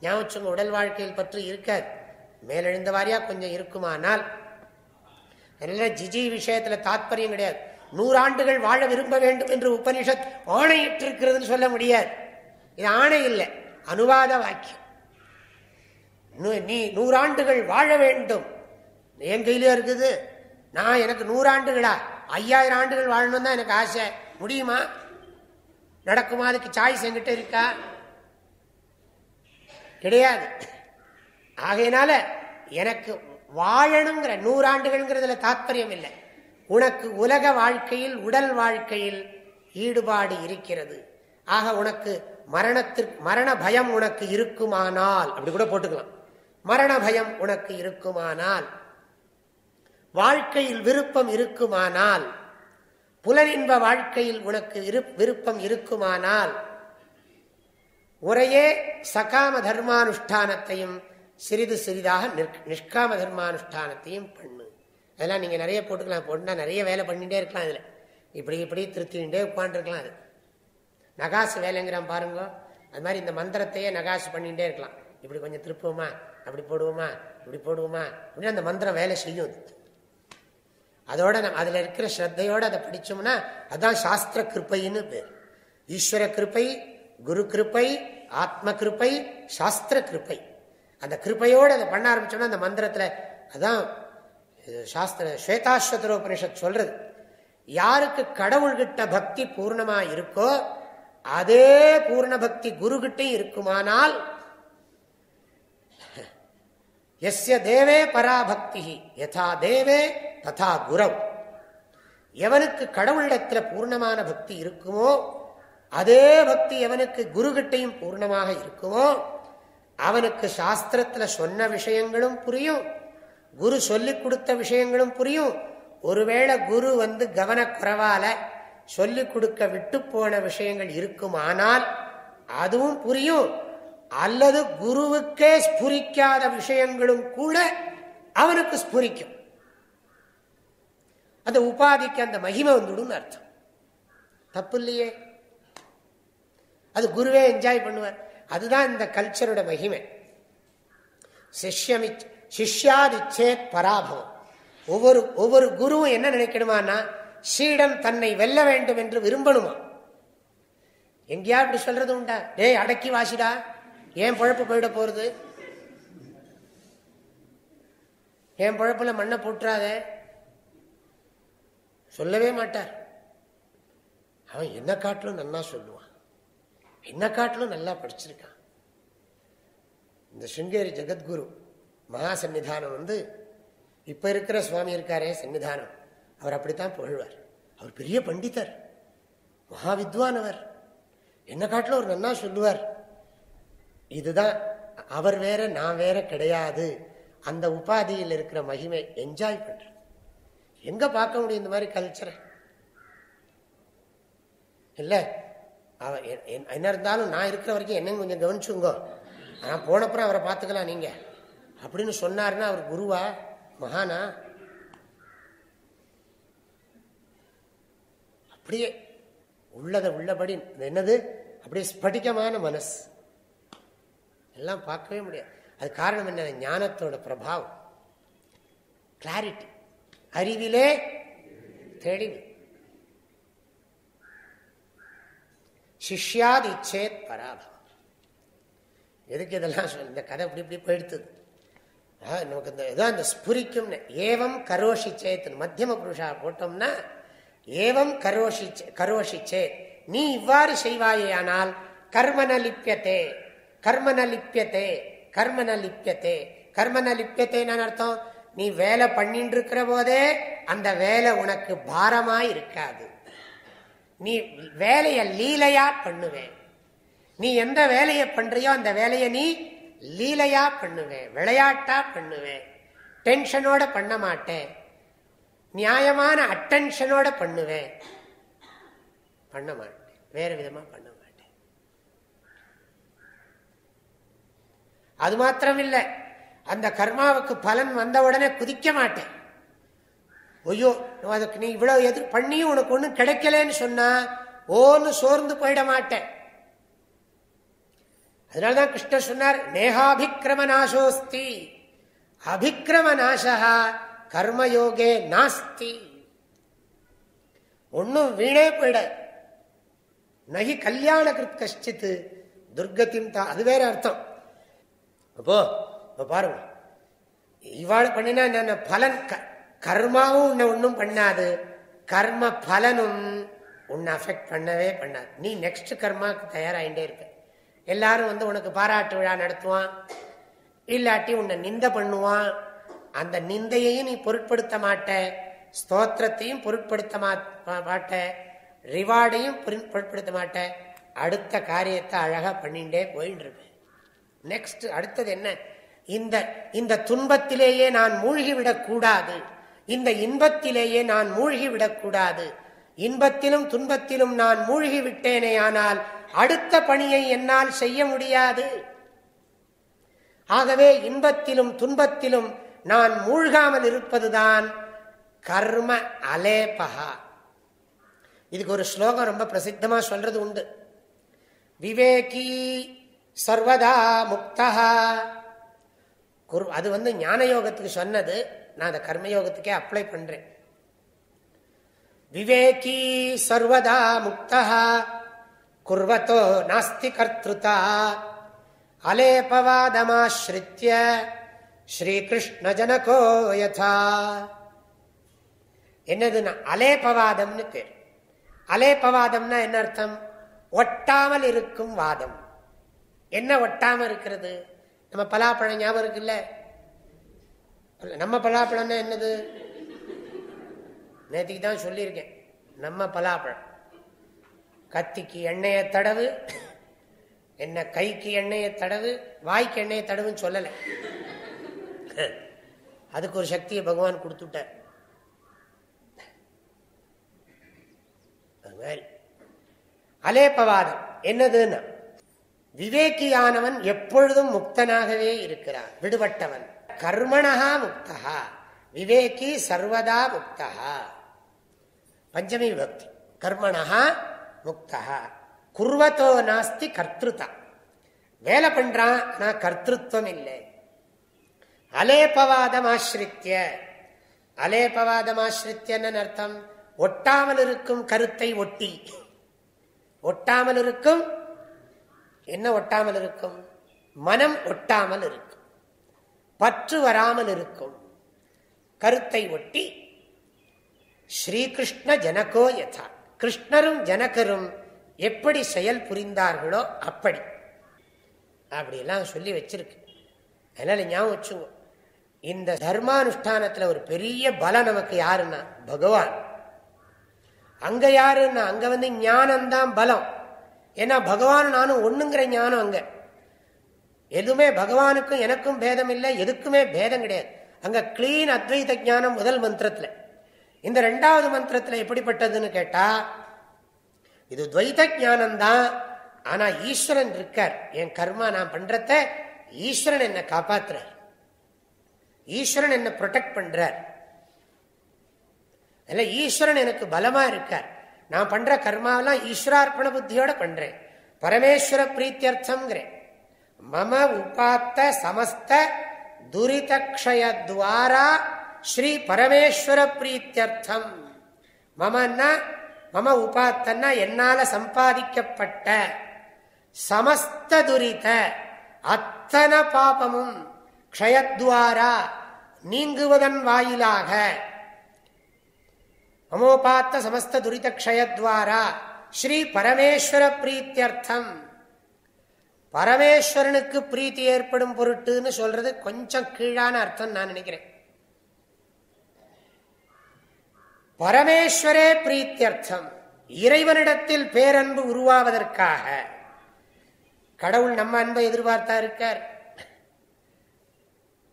ஞாபகம் உடல் வாழ்க்கையில் பற்று இருக்காது. மேலெழுந்த வாரியா கொஞ்சம் இருக்குமானால் ஜிஜி விஷயத்துல தாத்பரியம் கிடையாது. நூறாண்டுகள் வாழ விரும்ப வேண்டும் என்று உபனிஷத் ஆணையிட்டிருக்கிறதுன்னு சொல்ல முடியாது. இது ஆணை இல்லை அனுவாத வாக்கியம். நீ நூறாண்டுகள் வாழ வேண்டும். என் கையிலும் இருக்குது. நான் எனக்கு நூறாண்டுகளா ஐயாயிரம் ஆண்டுகள் வாழணும் தான் எனக்கு ஆசை. முடியுமா? நடக்குமா? அதுக்கு சாய்ஸ் என்கிட்ட இருக்கா? கிடையாது. ஆகையினால எனக்கு வாழணுங்கிற நூறாண்டுகள்ங்கிறதுல தாத்பரியம் இல்லை. உனக்கு உலக வாழ்க்கையில் உடல் வாழ்க்கையில் ஈடுபாடு இருக்கிறது. ஆக உனக்கு மரணத்திற்கு மரண பயம் உனக்கு இருக்குமானால் அப்படி கூட போட்டுக்கலாம். மரண பயம் உனக்கு இருக்குமானால் வாழ்க்கையில் விருப்பம் இருக்குமானால் புலனின்ப வாழ்க்கையில் உனக்கு விருப்பம் இருக்குமானால் ஒரே சகாம தர்மானுஷ்டானத்தையும் சிறிது சிறிதாக நிஷ்காம தர்மானுஷ்டானத்தையும் பண்ணு. அதெல்லாம் நீங்கள் நிறைய போட்டுக்கலாம். போட்டுனா நிறைய வேலை பண்ணிகிட்டே இருக்கலாம் அதில். இப்படி இப்படி திருத்திகிட்டே உட்காந்துருக்கலாம் அது. நகாசு வேலைங்கிறான் பாருங்க. அது மாதிரி இந்த மந்திரத்தையே நகாசு பண்ணிகிட்டே இருக்கலாம். இப்படி கொஞ்சம் திருப்புவோமா? அப்படி போடுவோமா? இப்படி போடுவோமா? அப்படின்னு அந்த மந்திரம் வேலை செய்யும் அதோட நம்ம அதில் இருக்கிற ஸ்ரத்தையோடு அதை படித்தோம்னா அதுதான் சாஸ்திர கிருப்பைன்னு பேர். ஈஸ்வர கிருப்பை குரு கிருப்பை ஆத்ம கிருப்பை சாஸ்திர கிருப்பை. அந்த கிருப்பையோடு அதை பண்ண ஆரம்பித்தோம்னா அந்த மந்திரத்தில் அதான் சாஸ்திர ஸ்வேதாஸ்வதரோபனிஷத் சொல்றது. யாருக்கு கடவுள்கிட்ட பக்தி பூர்ணமாக இருக்கோ அதே பூர்ண பக்தி குருகிட்டையும் இருக்குமானால் எஸ்ய தேவே பராபக்தி யதா தேவே ததா குரவ் எவனுக்கு கடவுளிடத்தில் பூர்ணமான பக்தி இருக்குமோ அதே பக்தி எவனுக்கு குருகிட்டையும் பூர்ணமாக இருக்குமோ அவனுக்கு சாஸ்திரத்தில் சொன்ன விஷயங்களும் புரியும் குரு சொல்லிக் கொடுத்த விஷயங்களும் புரியும். ஒருவேளை குரு வந்து கவனக்குறைவால சொல்லிக் கொடுக்க விட்டு போன விஷயங்கள் இருக்குமானால் அதுவும் புரியும். அல்லது குருவுக்கே ஸ்புரிக்காத விஷயங்களும் கூட அவனுக்கு ஸ்புரிக்கும். அந்த உபாதிக்கு அந்த மகிமை வந்துடும் அர்த்தம். தப்பு இல்லையே அது குருவே என்ஜாய் பண்ணுவார். அதுதான் இந்த கல்ச்சரோட மகிமை. சிஷ்யமி சிஷ்யாதிச்சேத் பராபவம். ஒவ்வொரு ஒவ்வொரு குருவும் என்ன நினைக்கணுமானா சீடன் தன்னை வெல்ல வேண்டும் என்று விரும்பணுமா? எங்கேயா இப்படி சொல்றது உண்டா? டேய் அடக்கி வாசிடா. ஏன் பழப்பு போயிட போறது? என் பழப்புல மண்ணை போட்டுறாத? சொல்லவே மாட்டார். அவன் என்ன காட்டிலும் நல்லா சொல்லுவான். என்ன காட்டிலும் நல்லா படிச்சிருக்கான். இந்த சுங்கேரி ஜெகத்குரு மகா சன்னிதானம் வந்து இப்ப இருக்கிற சுவாமி இருக்காரே சன்னிதானம். அவர் அப்படித்தான் புகழ்வார். அவர் பெரிய பண்டிதர். மகா வித்வான் அவர். என்ன காட்டிலும் அவர் நன்னா சொல்லுவார். இதுதான் அவர் வேற நான் வேற கிடையாது. அந்த உபாதியில் இருக்கிற மகிமை என்ஜாய் பண்ற எங்க பார்க்க முடியும் இந்த மாதிரி கல்ச்சரை இல்ல? என்ன இருந்தாலும் நான் இருக்கிற வரைக்கும் என்னன்னு கொஞ்சம் கவனிச்சுங்கோ நான் போனப்புறம் அவரை பார்த்துக்கலாம் நீங்க. அப்படின்னு சொன்னாருன்னா அவர் குருவா? மகானா? அப்படியே உள்ளதை உள்ளபடி என்னது? அப்படியே ஸ்படிகமான மனசு. எல்லாம் பார்க்கவே முடியாது. அது காரணம் என்ன ஞானத்தோட பிரபாவம். கிளாரிட்டி அறிவிலே தெளிவு. சிஷ்யாது இச்சேத் பராபவம். எதுக்கு இதெல்லாம் சொல்லு இந்த கதை இப்படி இப்படி போயிடுத்துது நமக்கு இந்த இதான் இந்த ஸ்புரிக்கும்னு. ஏவம் கரோஷி சேத் மத்தியம புருஷா போட்டோம்னா ஏவம் கரோஷி கரோஷி சேத். நீ இவ்வாறு செய்வாயானால் கர்மன லிப்பியத்தே கர்மன லிப்பியத்தே கர்மன லிப்பியத்தே கர்மன லிப்பியத்தேன்னு அர்த்தம்? நீ வேலை பண்ணிட்டு இருக்கிற போதே அந்த வேலை உனக்கு பாரமா இருக்காது. நீ வேலைய லீலையா பண்ணுவேன். நீ எந்த வேலையை பண்றியோ அந்த வேலையை நீ லீலையா பண்ணுவேன் விளையாட்டா பண்ணுவேன். டென்ஷனோட பண்ண மாட்டேன். நியாயமான அட்டென்ஷனோட பண்ணுவேன். பண்ண மாட்டேன். வேற விதமா பண்ண மாட்டேன் அது மாத்திரம் இல்லை அந்த கர்மாவுக்கு பலன் வந்த உடனே குதிக்க மாட்டேன். ஐயோ அதுக்கு நீ இவ்வளவு எதிர் பண்ணியும் உனக்கு ஒன்றும் கிடைக்கலன்னு சொன்னா ஓன்னு சோர்ந்து போயிட மாட்டேன். அதனாலதான் கிருஷ்ணர் சொன்னார் நேகாபிக்ரம நாசோஸ்தி அபிக்ரம நாசா கர்மயோகே நாஸ்தி. ஒன்னும் வீணே போயிட. நகி கல்யாண கிருத் கஷ்டித்து துர்கத்தின் அது வேற அர்த்தம். அப்போ பாருங்க. இவாள் பண்ணினா என்ன பலன்? கர்மாவும் உன்னை ஒன்றும் பண்ணாது. கர்ம பலனும் உன்னை அஃபெக்ட் பண்ணவே பண்ணாது. நீ நெக்ஸ்ட் கர்மாவுக்கு தயாராகிட்டே இருக்க. எல்லாரும் வந்து உனக்கு பாராட்டு விழா நடத்துவான். இல்லாட்டி உன்னை நிந்த பண்ணுவான். அந்த நிந்தையையும் நீ பொருட்படுத்த மாட்ட. ஸ்தோத்திரத்தையும் பொருட்படுத்த மாட்ட. ரிவார்டையும் பொருட்படுத்த மாட்ட. அடுத்த காரியத்தை அழகா பண்ணிட்டே போயிட்டு இருப்பேன் நெக்ஸ்ட் அடுத்தது என்ன? இந்த இந்த துன்பத்திலேயே நான் மூழ்கிவிடக் கூடாது. இந்த இன்பத்திலேயே நான் மூழ்கிவிடக் கூடாது. இன்பத்திலும் துன்பத்திலும் நான் மூழ்கி விட்டேனே ஆனால் அடுத்த பணியை என்னால் செய்ய முடியாது. ஆகவே இன்பத்திலும் துன்பத்திலும் நான் மூழ்காமல் இருப்பதுதான் கர்ம அலேபகா இதுக்கு ஒரு ஸ்லோகம் ரொம்ப பிரசித்தமா சொல்றது உண்டு. விவேகி சர்வதா முக்தா குரு அது வந்து ஞான யோகத்துக்கு சொன்னது. நான் அந்த கர்மயோகத்துக்கே அப்ளை பண்றேன். விவேகி சர்வதா முக்தா குர்வத்தோ நாஸ்தி கர்த்தா அலேபவாதமாஸ்ரித்ய. ஸ்ரீகிருஷ்ண ஜனகோ யதா. என்னதுன்னா அலேபவாதம்னு பேர். அலேபவாதம்னா என்ன அர்த்தம்? ஒட்டாமல் இருக்கும் வாதம். என்ன ஒட்டாம இருக்கிறது? நம்ம பலாப்பழம் ஞாபகம் இருக்குல்ல? நம்ம பலாப்பழம்னா என்னது? நேற்றுக்கு தான் சொல்லியிருக்கேன். நம்ம பலாப்பழம். கத்திக்கு எண்ணெயை தடவு என்ன கைக்கு எண்ணெயை தடவு வாய்க்கு எண்ணெயை தடவுன்னு சொல்லலை. அதுக்கு ஒரு சக்தியை பகவான் கொடுத்துட்டார். அலேப்பவாதம். என்னதுன்னா விவேக்கியானவன் எப்பொழுதும் முக்தனாகவே இருக்கிறான் விடுபட்டவன். கர்மணா முக்தா விவேகி சர்வதா முக்தா பஞ்சமி விபக்தி. கர்மணா முக்தா குர்வத்தோ நாஸ்தி கர்த்திருத்தா வேலை பண்றான் நான் கர்த்திருவம் இல்லை. அலேபவாதம் ஆசிரித்திய அலேபவாதம் ஆசிரித்தியன்னு அர்த்தம் ஒட்டாமல் இருக்கும் கருத்தை ஒட்டி. ஒட்டாமல் இருக்கும் என்ன ஒட்டாமல் இருக்கும்? மனம் ஒட்டாமல் இருக்கும். பற்று வராமல் இருக்கும். கருத்தை ஒட்டி ஸ்ரீகிருஷ்ண ஜனகோ யதா. கிருஷ்ணரும் ஜனகரும் எப்படி செயல் புரிந்தார்களோ அப்படி. அப்படியெல்லாம் சொல்லி வச்சிருக்கு. அதனால ஞாபகம் வச்சுங்க இந்த தர்மானுஷ்டானத்துல ஒரு பெரிய பலம் நமக்கு யாருன்னா? பகவான். அங்க யாருன்னா? அங்க வந்து ஞானம்தான் பலம். ஏன்னா பகவான் நானும் ஒண்ணுங்கிற ஞானம் அங்க. எதுவுமே பகவானுக்கும் எனக்கும் பேதம் இல்லை எதுக்குமே பேதம் கிடையாது. அங்க கிளீன் அத்வைத ஜானம் முதல் மந்திரத்துல. இந்த ரெண்டாவது மந்திரத்துல எப்படிப்பட்டதுன்னு கேட்டா இது துவைத ஜானம்தான் ஆனா ஈஸ்வரன் இருக்கார். என் கர்மா நான் பண்றத ஈஸ்வரன் என்ன காப்பாத்துறார். ஈஸ்வரன் என்ன ப்ரொடெக்ட் பண்றார். ஈஸ்வரன் எனக்கு பலமா இருக்கார். நான் பண்ற கர்மாவெல்லாம் ஈஸ்வரார்ப்பண புத்தியோட பண்றேன். பரமேஸ்வர பிரீத்தியர்த்தம்ங்கிறேன். மம உபாத்த சமஸ்த துரிதக்ஷயத்வாரா ஸ்ரீ பரமேஸ்வர பிரீத்தியர்த்தம். மமன்னா மம உபாத்தன்னா என்னால சம்பாதிக்கப்பட்ட சமஸ்த துரித அத்தனை பாபமும் க்ஷயத்வாரா நீங்குவதன் வாயிலாக மமோபாத்த சமஸ்த துரித க்ஷயத்வாரா ஸ்ரீ பரமேஸ்வர பிரீத்தியர்த்தம். பரமேஸ்வரனுக்கு பிரீத்தி ஏற்படும் பொருட்டுன்னு சொல்றது கொஞ்சம் கீழான அர்த்தம் நான் நினைக்கிறேன். பரமேஸ்வரே பிரீத்தியர்த்தம். இறைவனிடத்தில் பேரன்பு உருவாவதற்காக. கடவுள் நம்ம அன்பை எதிர்பார்த்தா இருக்கார்.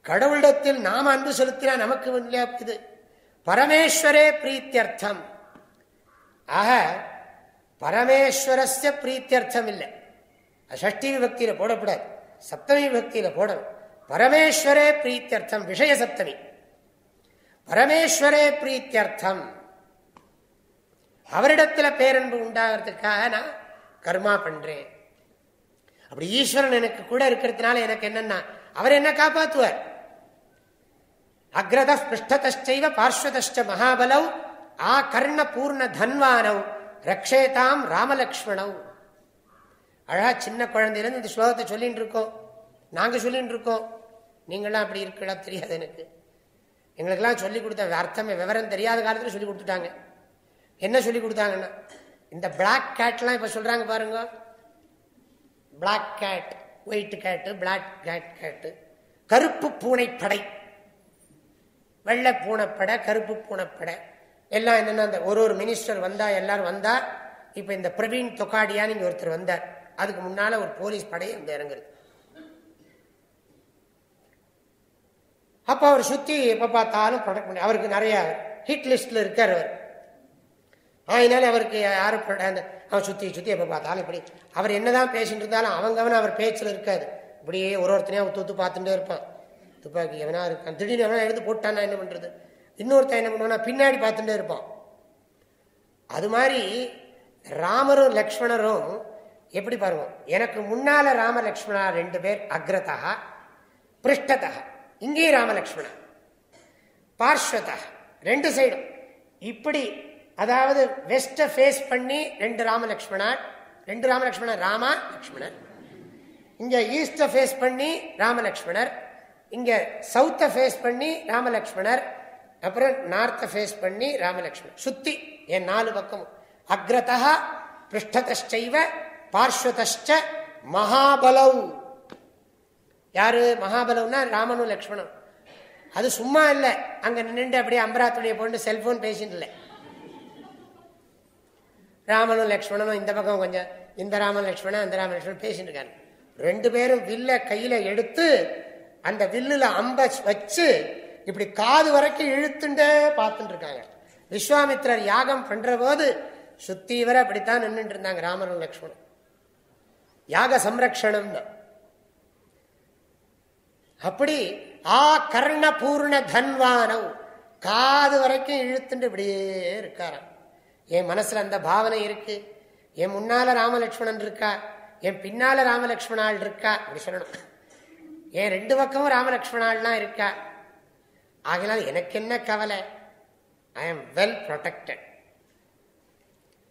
கடவுளிடத்தில் நாம் அன்பு செலுத்தினா நமக்கு இது? பரமேஸ்வரே பிரீத்தியர்த்தம். ஆக பரமேஸ்வரஸ்ய பிரீத்தியர்த்தம் இல்லை ஷஷ்டி விபக்தியில போடக்கூடாது. சப்தமி விபக்தியில போடணும். பரமேஸ்வரே பிரீத்தியர்த்தம் விஷய சப்தமி. பரமேஸ்வரே பிரீத்தியர்த்தம். அவரிடத்துல பேரன்பு உண்டாகிறதுக்காக நான் கர்மா பண்றேன். அப்படி ஈஸ்வரன் எனக்கு கூட இருக்கிறதுனால எனக்கு என்னன்னா அவர் என்ன காப்பாத்துவார். அக்ரத பிருஷ்டதைவ பார்ஸ்வத மகாபலவ் ஆ கர்ண பூர்ண தன்வானவ் ரக்ஷேதாம் ராமலக்ஷ்மணவ் அழகா சின்ன குழந்தையிலேருந்து இந்த ஸ்லோகத்தை சொல்லிட்டு இருக்கோம் நாங்கள் சொல்லிட்டு இருக்கோம் நீங்களாம் அப்படி இருக்கலாம் தெரியாது எனக்கு. எங்களுக்கெல்லாம் சொல்லி கொடுத்த அர்த்தமே விவரம் தெரியாத காலத்தில் சொல்லி கொடுத்துட்டாங்க. என்ன சொல்லி கொடுத்தாங்கன்னா இந்த பிளாக் கேட்லாம் இப்போ சொல்கிறாங்க பாருங்க. Black cat white cat black cat cat கருப்பு பூனை படை வெள்ளை பூனைப்படை கருப்பு பூனைப்படை எல்லாம் என்னென்ன அந்த ஒரு ஒரு மினிஸ்டர் வந்தா எல்லாரும் வந்தா இப்போ இந்த பிரவீன் தொக்காடியான்னு இங்கே ஒருத்தர் வந்தார். அதுக்கு முன்னால ஒரு போலீஸ் படை இந்த இறங்குறது அப்போ அவர் சுற்றி எப்போ பார்த்தாலும் ப்ரொடக்ட் பண்ணி அவருக்கு நிறைய ஹிட் லிஸ்ட்டில் இருக்கார் அவர். அதனால அவருக்கு யாரும் அந்த அவன் சுற்றி சுற்றி எப்போ பார்த்தாலும் இப்படி. அவர் என்னதான் பேசிட்டு இருந்தாலும் அவங்க அவன் அவர் பேச்சில் இருக்காது. இப்படியே ஒரு ஒருத்தனையும் ஒத்து ஒத்து பார்த்துட்டே இருப்பான். துப்பாக்கி எவனா இருக்கான் திடீர்னு எவனா எடுத்து போட்டான்னா என்ன பண்ணுறது இன்னொருத்தன் என்ன பண்ணுவானா பின்னாடி பார்த்துட்டே இருப்பான். அது மாதிரி ராமரும் லக்ஷ்மணரும் எப்படி பாருங்க எனக்கு முன்னால ராம லக்ஷ்மணா ரெண்டு பேர் அக்ரதா பிருஷ்டதா இங்கே ராமலக்ஷ்மணா பார்ஸ்வதா ரெண்டு சைடும் இப்படி அதாவது வெஸ்ட ஃபேஸ் பண்ணி ரெண்டு ராமலக்ஷ்மணா ரெண்டு ராமலக்ஷ்மணர் ராமா லக்ஷ்மணர் இங்க ஈஸ்ட ஃபேஸ் பண்ணி ராமலக்ஷ்மணர் இங்க சவுத்தை ஃபேஸ் பண்ணி ராமலக்ஷ்மணர் அப்புறம் நார்த்த ஃபேஸ் பண்ணி ராமலக்ஷ்மணர். சுத்தி என் நாலு பக்கம் அக்ரதா பிருஷ்டதைவ பார்ஸ்வத்த மகாபலவ் யாரு? மகாபலவ்னா ராமனும் லக்ஷ்மணும். அது சும்மா இல்லை. அங்க நின்று அப்படியே அம்பராத்துடைய பொண்ணு செல்போன் பேசிட்டு இல்லை. ராமனும் லக்ஷ்மணனும் இந்த பக்கம் கொஞ்சம் இந்த ராமன் லக்ஷ்மணன் அந்த ராமன் லக்ஷ்மணன் பேசிட்டு இருக்காங்க. ரெண்டு பேரும் வில்ல கையில எடுத்து அந்த வில்லுல அம்ப வச்சு இப்படி காது வரைக்கும் இழுத்துண்டே பார்த்துட்டு இருக்காங்க விஸ்வாமித்ரர் யாகம் பண்ற போது சுத்தி வர அப்படித்தான் நின்றுட்டு இருந்தாங்க ராமனும் லக்ஷ்மணன் யாக சம்ரக்ஷணம் அப்படி ஆ கர்ண பூர்ண தன்வானவ் காது வரைக்கும் இழுத்துட்டு இப்படியே இருக்காராம். என் மனசுல அந்த பாவனை இருக்கு. என் முன்னால ராமலட்சுமணன் இருக்கா? என் பின்னால ராமலக்ஷ்மணால் இருக்கா? அப்படி சொல்லணும். ஏன் ரெண்டு பக்கமும் ராமலக்ஷ்மணாள்லாம் இருக்கா? ஆகினால் எனக்கு என்ன கவலை? ஐ எம் வெல் ப்ரொடெக்டட்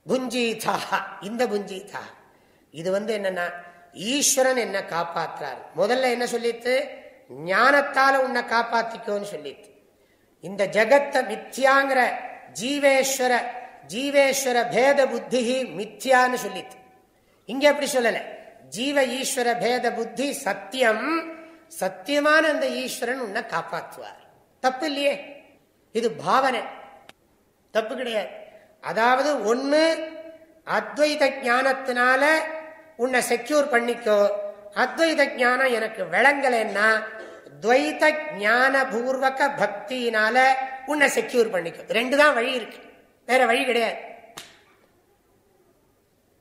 புஞ்சீதா இந்த புஞ்சீதா இது வந்து என்னன்னா ஈஸ்வரன் என்ன காப்பாற்றுறார் முதல்ல என்ன சொல்லிட்டு ஞானத்தால உன்னை காப்பாத்திக்கோன்னு சொல்லிட்டு. இந்த ஜெகத்தை மித்யாங்கிற ஜீவேஸ்வர ஜீவேஸ்வர பேத புத்தி மித்யான்னு சொல்லிட்டு. இங்க எப்படி சொல்லல? ஜீவ ஈஸ்வர பேத புத்தி சத்தியம் சத்தியமான அந்த ஈஸ்வரன் உன்னை காப்பாற்றுவார். தப்பு இல்லையே இது பாவனை. தப்பு கிடையாது. அதாவது ஒன்னு அத்வைத ஞானத்தினால உன்னை செக்யூர் பண்ணிக்கோ. அத்வைத ஞானம் எனக்கு விளங்கலைன்னா துவைத ஞான பூர்வக பக்தியினால உன்னை செக்யூர் பண்ணிக்கோ. ரெண்டு தான் வழி இருக்கு. வேற வழி கிடையாது.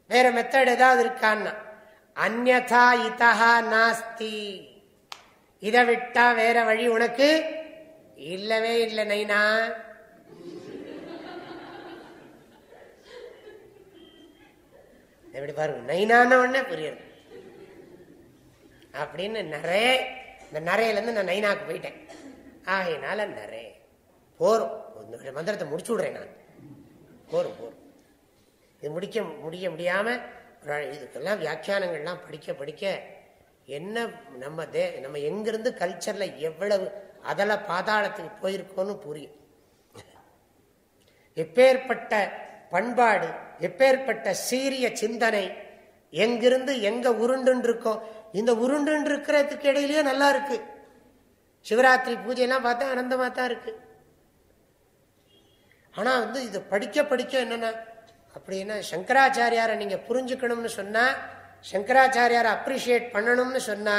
வேற மெத்தட் ஏதாவது இருக்கான்னா அந்நா இதா நாஸ்தி. இதை விட்டா வேற வழி உனக்கு? இல்லவே இல்லை நைனா. எப்படி பாருங்க நைனான உடனே புரியுது. அப்படின்னு நிறைய இந்த நிறையிலேருந்து நான் நைனாக்கு போயிட்டேன். ஆகையினால நிறைய போரும் மந்திரத்தை முடிச்சு விடுறேன் நான். போரும் போரும் இது முடிக்க முடிய முடியாமல் இதுக்கெல்லாம் வியாக்கியானங்கள்லாம் படிக்க படிக்க என்ன நம்ம தே நம்ம எங்கிருந்து கல்ச்சர்ல எவ்வளவு அதில் பாதாளத்துக்கு போயிருக்கோன்னு புரியும். எப்பேற்பட்ட பண்பாடு எப்பேற்பட்ட சீரிய சிந்தனை எங்கிருந்து எங்க உருண்டுன்னு இருக்கோ இந்த உருண்டு இருக்கிறதுக்கு இடையிலேயே நல்லா இருக்கு. சிவராத்திரி பூஜையெல்லாம் பார்த்தா ஆனந்தமா தான் இருக்கு. ஆனா வந்து இது படிக்க படிக்க என்னன்னா அப்படின்னா சங்கராச்சாரியாரை நீங்க புரிஞ்சுக்கணும்னு சொன்னா சங்கராச்சாரியார் அப்ரிஷியேட் பண்ணணும்னு சொன்னா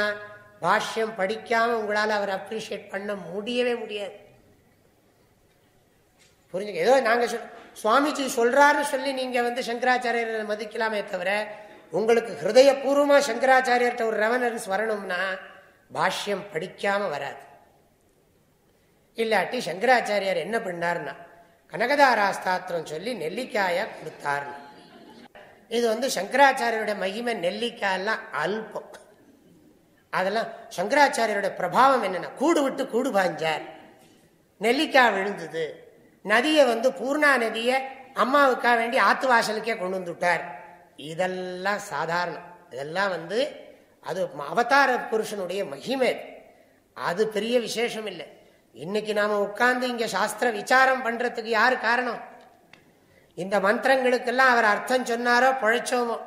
பாஷ்யம் படிக்காம உங்களால் அவர் அப்ரிஷியேட் பண்ண முடியவே முடியாது. புரிஞ்சுக்க? ஏதோ நாங்க சுவாமிஜி சொல்கிறாருன்னு சொல்லி நீங்க வந்து சங்கராச்சாரியரை மதிக்கலாமே தவிர உங்களுக்கு ஹிருதயபூர்வமா சங்கராச்சாரியர்கிட்ட ஒரு ரெவனன்ஸ் வரணும்னா பாஷ்யம் படிக்காம வராது. இல்லாட்டி சங்கராச்சாரியார் என்ன பண்ணார்னா கனகதாராஸ்தாத்திரம் சொல்லி நெல்லிக்காய கொடுத்தாருன்னு. இது வந்து சங்கராச்சாரியருடைய மகிமை நெல்லிக்காயெல்லாம் அல்பம். அதெல்லாம் சங்கராச்சாரியருடைய பிரபாவம் என்னென்னா கூடு விட்டு கூடு பாஞ்சார் நெல்லிக்காய் விழுந்தது. நதியை வந்து பூர்ணா நதியை அம்மாவுக்காக வேண்டி ஆத்து வாசலுக்கே கொண்டு வந்துட்டார் இதெல்லாம் சாதாரணம். இதெல்லாம் வந்து அது அவதார புருஷனுடைய மகிமை அது பெரிய விசேஷம் இல்லை. இன்னைக்கு நாம உட்கார்ந்து இங்க சாஸ்திர விசாரம் பண்றதுக்கு யாரு காரணம்? இந்த மந்திரங்களுக்கெல்லாம் அவர் அர்த்தம் சொன்னாரோ பழைச்சோமோ?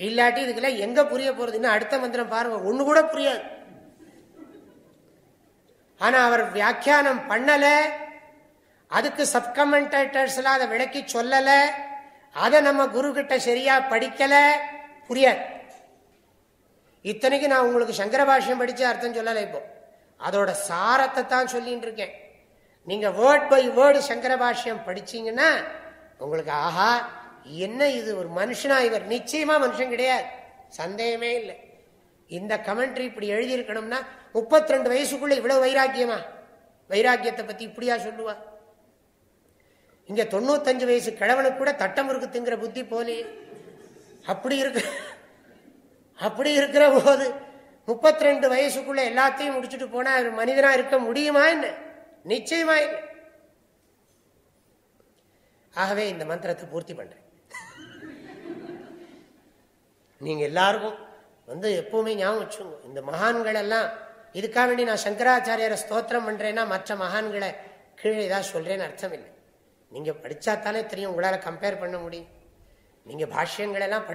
இல்லாட்டி இதுக்கெல்லாம் எங்க புரிய போறதுன்னு அடுத்த மந்திரம் பாருங்க ஒண்ணு கூட புரியாது. ஆனா அவர் வியாக்கியானம் பண்ணல அதுக்கு சப்கமெண்டேட்டர்ஸ் எல்லாம் அதை விளக்கி சொல்லல அதை நம்ம குரு கிட்ட சரியா படிக்கல புரியாது. இத்தனைக்கு நான் உங்களுக்கு சங்கர பாஷ்யம் படிச்சு அர்த்தம் சொல்லலை இப்போ. அதோட சாரத்தை தான் சொல்லிட்டு இருக்கேன். நீங்க word by word Shankara Bhashyam படிச்சீங்கன்னா உங்களுக்கு ஆஹா என்ன இது? ஒரு மனுஷனா இவர்? நிச்சயமா மனுஷன் கிடையாது. சந்தேகமே இல்லை. இந்த கமெண்ட்ரி இப்படி எழுதியிருக்கணும்னா முப்பத்தி ரெண்டு வயசுக்குள்ள இவ்வளவு வைராக்கியமா? வைராக்கியத்தை பத்தி இப்படியா சொல்லுவா? இங்க தொண்ணூத்தஞ்சு வயசு கிழவனுக்கு கூட தட்டம் இருக்கு திங்கிற புத்தி போலே. அப்படி இருக்க. அப்படி இருக்கிற போது முப்பத்தி ரெண்டு வயசுக்குள்ள எல்லாத்தையும் முடிச்சுட்டு போனா மனிதனா இருக்க முடியுமா என்ன? நிச்சயமா இல்லை. ஆகவே இந்த மந்திரத்தை பூர்த்தி பண்றேன். நீங்க எல்லாருக்கும் வந்து எப்பவுமே ஞாபகம் வச்சுங்க இந்த மகான்கள் எல்லாம் இதுக்காக வேண்டி நான் சங்கராச்சாரியரை ஸ்தோத்திரம் பண்றேன்னா மற்ற மகான்களை கீழே ஏதாவது சொல்றேன்னு அர்த்தம் இல்லை நீங்க படிச்சாத்தானே தெரியும் உங்களால கம்பேர் பண்ண முடியும். நீங்க பாஷ்யங்கள் எல்லாம்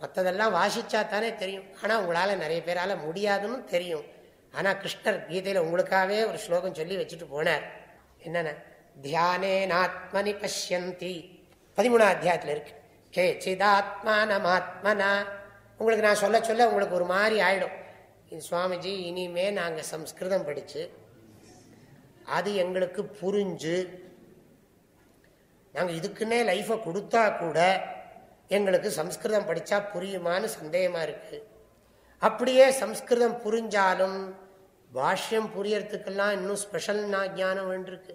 மற்றதெல்லாம் வாசிச்சா தானே தெரியும். ஆனா உங்களால நிறைய பேரால முடியாதுன்னு தெரியும். ஆனா கிருஷ்ணர் கீதையில உங்களுக்காகவே ஒரு ஸ்லோகம் சொல்லி வச்சுட்டு போனார். என்னென்ன? தியானேனாத்மனி பசியந்தி பதிமூணாம் அத்தியாயத்தில் இருக்கு கே சிதாத்மானமாத்மனா உங்களுக்கு நான் சொல்ல சொல்ல உங்களுக்கு ஒரு மாதிரி ஆயிடும் சுவாமிஜி இனிமே நாங்கள் சம்ஸ்கிருதம் படிச்சு அது எங்களுக்கு புரிஞ்சு நாங்கள் இதுக்குன்னே லைஃப்பை கொடுத்தா கூட எங்களுக்கு சம்ஸ்கிருதம் படித்தா புரியுமான்னு சந்தேகமாக இருக்குது அப்படியே சம்ஸ்கிருதம் புரிஞ்சாலும் பாஷ்யம் புரியறதுக்கெல்லாம் இன்னும் ஸ்பெஷல் ஞானம் வேண்டியிருக்கு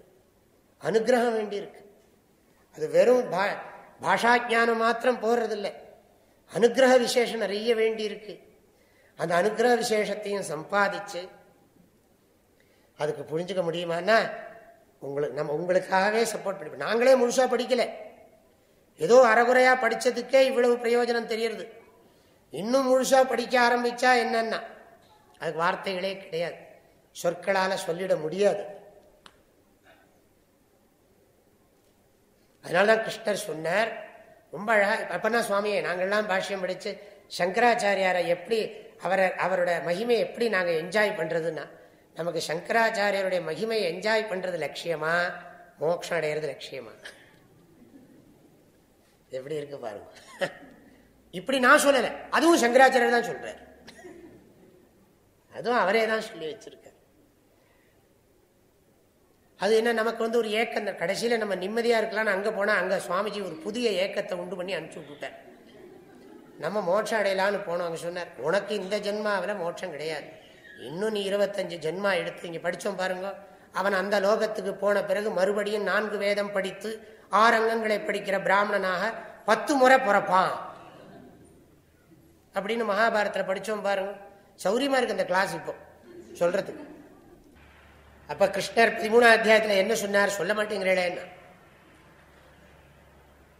அனுகிரகம் வேண்டியிருக்கு. அது வெறும் பாஷா ஜானம் மாத்திரம் போடுறதில்லை அனுகிரக விசேஷம் நிறைய வேண்டியிருக்கு. அந்த அனுகிரக விசேஷத்தையும் சம்பாதிச்சு அதுக்கு புரிஞ்சுக்க முடியுமானா உங்களுக்கு நம்ம உங்களுக்காகவே சப்போர்ட் பண்ணி நாங்களே முழுசா படிக்கல. ஏதோ அறகுறையா படிச்சதுக்கே இவ்வளவு பிரயோஜனம் தெரியுது இன்னும் முழுசா படிக்க ஆரம்பிச்சா என்னன்னா அதுக்கு வார்த்தைகளே கிடையாது. சொற்களால சொல்லிட முடியாது. அதனாலதான் கிருஷ்ணர் சொன்னார் ரொம்ப அழகா அப்பனா சுவாமியை நாங்கள்லாம் பாஷ்யம் படித்து சங்கராச்சாரியாரை எப்படி அவரை அவரோட மகிமையை எப்படி நாங்கள் என்ஜாய் பண்ணுறதுன்னா நமக்கு சங்கராச்சாரியருடைய மகிமையை என்ஜாய் பண்ணுறது லட்சியமா மோட்சம் அடையிறது லட்சியமா? எப்படி இருக்கு பாருங்க. இப்படி நான் சொல்லலை அதுவும் சங்கராச்சாரியர் தான் சொல்றார். அதுவும் அவரே தான் சொல்லி வச்சிருக்க அது என்ன நமக்கு வந்து ஒரு ஏக்கம் கடைசியில் நம்ம நிம்மதியாக இருக்கலாம்னு அங்கே போனால் அங்கே சுவாமிஜி ஒரு புதிய ஏக்கத்தை உண்டு பண்ணி அனுப்பிச்சு விட்டுட்டார். நம்ம மோட்சம் அடையலான்னு போனோம் அங்கே சொன்னார். உனக்கு இந்த ஜென்மாவில் மோட்சம் கிடையாது. இன்னும் நீ இருபத்தஞ்சு ஜென்மா எடுத்து இங்கே படித்தோம் பாருங்க. அவன் அந்த லோகத்துக்கு போன பிறகு மறுபடியும் நான்கு வேதம் படித்து ஆறு அங்கங்களை படிக்கிற பிராமணனாக பத்து முறை பிறப்பான். அப்படின்னு மகாபாரத்தில் படித்தோம் பாருங்க. சௌரியமாக இருக்கு அந்த கிளாஸ் இப்போ. சொல்கிறதுக்கு அப்ப கிருஷ்ணர் பதிமூணாம் அத்தியாயத்தில் என்ன சொன்னார்? சொல்ல மாட்டேங்கிறேன்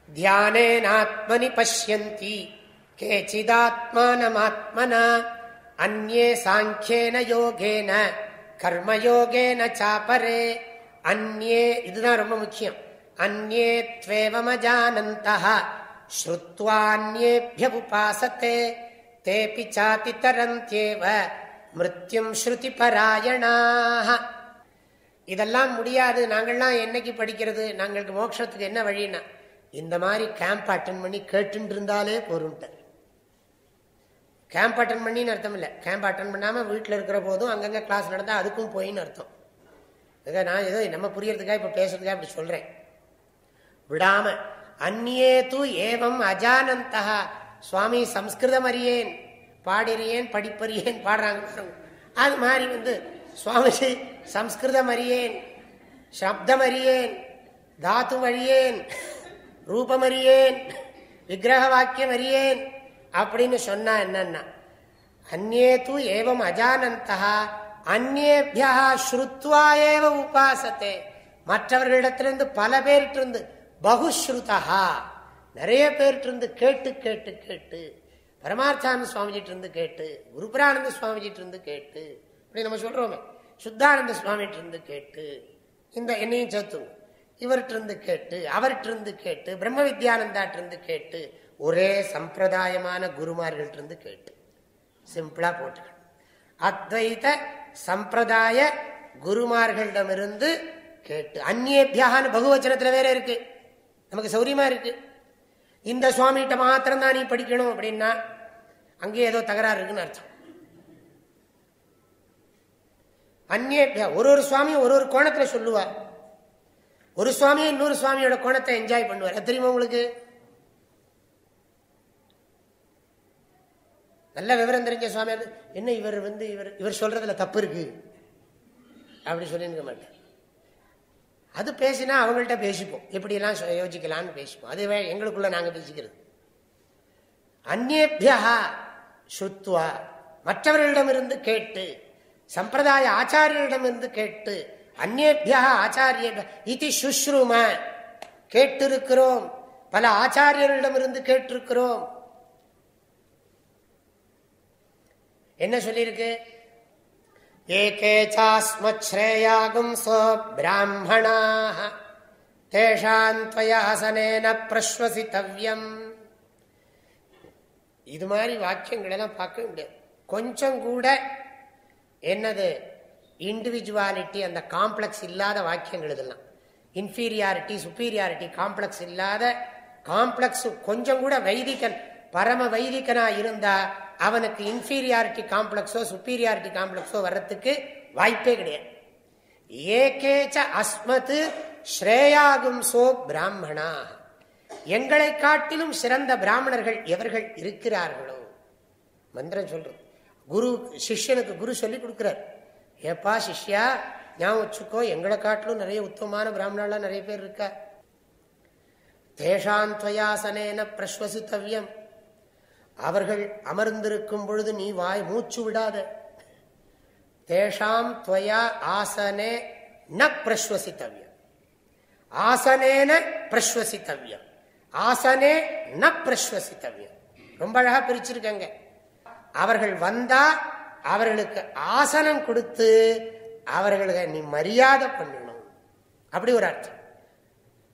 தியானேனாத்மனி பசியந்தி கேச்சிதாத்மானமாத்மனா அந்நே சாங்கியேன யோகேன கர்மயோகேன சாப்பரே அந்நே இதுதான் ரொம்ப முக்கியம். அந்நே துவேவமஜானந்தா ஸ்ருத்வான்யேபிய உபாசத்தே தேபி சாதி தரந்தேவ மிருத்யும் ஸ்ருதி பராயணாக இதெல்லாம் முடியாது. நாங்கள்லாம் என்னைக்கு படிக்கிறது? நாங்களுக்கு மோட்சத்துக்கு என்ன வழின்னா? இந்த மாதிரி கேம்ப் அட்டன் பண்ணி கேட்டு இருந்தாலே பொருண்டார் கேம்ப் அட்டன் பண்ணின்னு அர்த்தம் இல்லை. கேம்ப் அட்டன் பண்ணாமல் வீட்டில் இருக்கிற போதும் அங்கங்கே கிளாஸ் நடந்தால் அதுக்கும் போயின்னு அர்த்தம். இதை நான் ஏதோ நம்ம புரியறதுக்காக இப்போ பேசுறதுக்காக இப்படி சொல்கிறேன் விடாம அந்நியே தூ ஏவம் அஜானந்தா சுவாமி சம்ஸ்கிருதம் அறியேன். பாடிறியேன் படிப்பறியேன் பாடுறாங்க அது மாதிரி வந்து சுவாமிஜி சம்ஸ்கிருதம் அறியேன் சப்தம் அறியேன் தாத்து அறியேன் ரூபம் அறியேன் விக்கிரக வாக்கியம் அறியேன் அப்படின்னு சொன்னா என்னன்னா அந்நே தூ ஏவம் அஜானந்தா அந்நேபியா ஸ்ருத்வா ஏவ உபாசத்தே மற்றவர்களிடத்திலிருந்து பல பேர்கிட்ட பகுஸ்ருதா நிறைய பேர்கிட்ட இருந்து கேட்டு கேட்டு கேட்டு பரமார்த்தானந்த சுவாமிஜிட்டிருந்து கேட்டு குருபுரானந்த சுவாமிஜிட்டிருந்து கேட்டு இப்படி நம்ம சொல்றோமே. சுத்தானந்த சுவாமிகிட்டிருந்து கேட்டு இந்த என்னையும் சத்து இவர்கிட்டிருந்து கேட்டு அவர்கிட்டிருந்து கேட்டு பிரம்ம வித்யானந்தாட்டிருந்து கேட்டு ஒரே சம்பிரதாயமான குருமார்கள்ட்டிருந்து கேட்டு. சிம்பிளா போட்டுக்கணும். அத்வைத சம்பிரதாய குருமார்களிடமிருந்து கேட்டு. அந்நேபியான்னு பகுவச்சனத்தில் வேற இருக்கு. நமக்கு சௌரியமா இருக்கு. இந்த சுவாமிகிட்ட மாத்திரம்தான் நீ படிக்கணும் அப்படின்னா அங்கே ஏதோ தகராறு இருக்குன்னு அர்த்தம். அந்நேபியா ஒரு ஒரு சுவாமியும் ஒரு ஒரு கோணத்தில் சொல்லுவார் ஒரு சுவாமியும் இன்னொரு சுவாமியோட கோணத்தை என்ஜாய் பண்ணுவார். தெரியுமா உங்களுக்கு? நல்ல விவரம் தெரிஞ்ச சுவாமி என்ன இவர் வந்து இவர் இவர் சொல்றதுல தப்பு இருக்கு? அப்படி சொல்லியிருக்க மாட்டேன் அது பேசினா அவங்கள்ட்ட பேசிப்போம். எப்படிலாம் யோசிக்கலாம்னு பேசிப்போம். அது எங்களுக்குள்ள நாங்கள் பேசிக்கிறது. அந்நேபியா சுத்துவா மற்றவர்களிடமிருந்து கேட்டு சம்பிரதாய ஆச்சாரியரிடமிருந்து கேட்டு அந்நேபியா ஆச்சாரிய இது சுஷ்ரும கேட்டிருக்கிறோம். பல ஆச்சாரியர்களிடமிருந்து கேட்டிருக்கிறோம். என்ன சொல்லியிருக்கு? ஏகே சாஸ்மச்ரேயாகும் சோ பிராமணாக தேஷாந்த்வயாசனேன பிரஸ்வசித்தவ்யம் இது மாதிரி வாக்கியங்கள் எல்லாம் பார்க்க முடியாது. கொஞ்சம் கூட என்னது? இண்டிவிஜுவாலிட்டி அந்த காம்ப்ளெக்ஸ் இல்லாத வாக்கியங்கள் இதெல்லாம் இன்ஃபீரியாரிட்டி சுப்பீரியாரிட்டி காம்ப்ளெக்ஸ் இல்லாத காம்ப்ளெக்ஸ் கொஞ்சம் கூட வைதிகன் பரம வைதிகனா இருந்தா அவனுக்கு இன்ஃபீரியாரிட்டி காம்ப்ளெக்ஸோ சுப்பீரியாரிட்டி காம்ப்ளெக்ஸோ வர்றதுக்கு வாய்ப்பே கிடையாது. ஏகேச்ச அஸ்மத் ஸ்ரேயாகும் சோ பிராமணா. எங்களை காட்டிலும் சிறந்த பிராமணர்கள் எவர்கள் இருக்கிறார்களோ? மந்திரம் சொல்றது. குரு சிஷ்யனுக்கு குரு சொல்லி கொடுக்குறார். ஏப்பா சிஷ்யா ஞாபகம் வச்சுக்கோ எங்களை காட்டிலும் நிறைய உத்தமமான பிராமணாலாம் நிறைய பேர் இருக்கா? தேஷாந்த்வயாசனேன பிரஸ்வசித்தவியம். அவர்கள் அமர்ந்திருக்கும் பொழுது நீ வாய் மூச்சு விடாத. தேஷாம் துவயா ஆசனே ந பிரஸ்வசித்தவியம். ஆசனேன பிரஸ்வசித்தவியம். ஆசனே ந பிரஸ்வசித்தவியம். ரொம்ப அழகா பிரிச்சிருக்கங்க. அவர்கள் வந்தா அவர்களுக்கு ஆசனம் கொடுத்து அவர்களை நீ மரியாதை பண்ணணும். அப்படி ஒரு அர்த்தம்.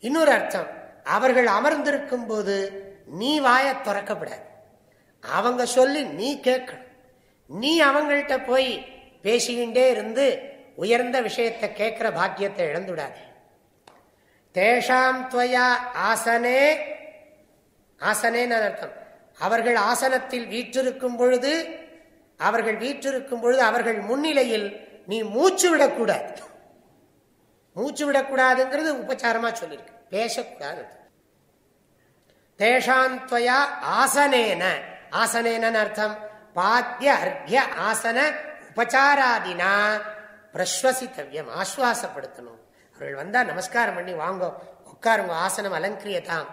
இன்னொரு அர்த்தம் அவர்கள் அமர்ந்திருக்கும் போது நீ வாய துறக்கப்படாது. அவங்க சொல்லி நீ கேட்கணும். நீ அவங்கள்ட்ட போய் பேசிக்கிட்டே இருந்து உயர்ந்த விஷயத்தை கேட்கிற பாக்கியத்தை இழந்துடாது. தேஷாம் துவயா ஆசனே ஆசனேன்னு அர்த்தம். அவர்கள் ஆசனத்தில் வீற்றிருக்கும் பொழுது அவர்கள் வீற்றிருக்கும் பொழுது அவர்கள் முன்னிலையில் நீ மூச்சு விடக்கூடாது. மூச்சு விடக்கூடாதுங்கிறது உபச்சாரமா சொல்லியிருக்கு. பேசக்கூடாது. தேஷாந்தயா ஆசனேன. ஆசனேன அர்த்தம் பாத்திய அர்க்ய ஆசன உபச்சாராதினா பிரஸ்வசித்தவியம் ஆஸ்வாசப்படுத்தணும். அவர்கள் வந்தா நமஸ்காரம் பண்ணி வாங்கோ உட்காருங்க ஆசனம் அலங்கிரியதாம்.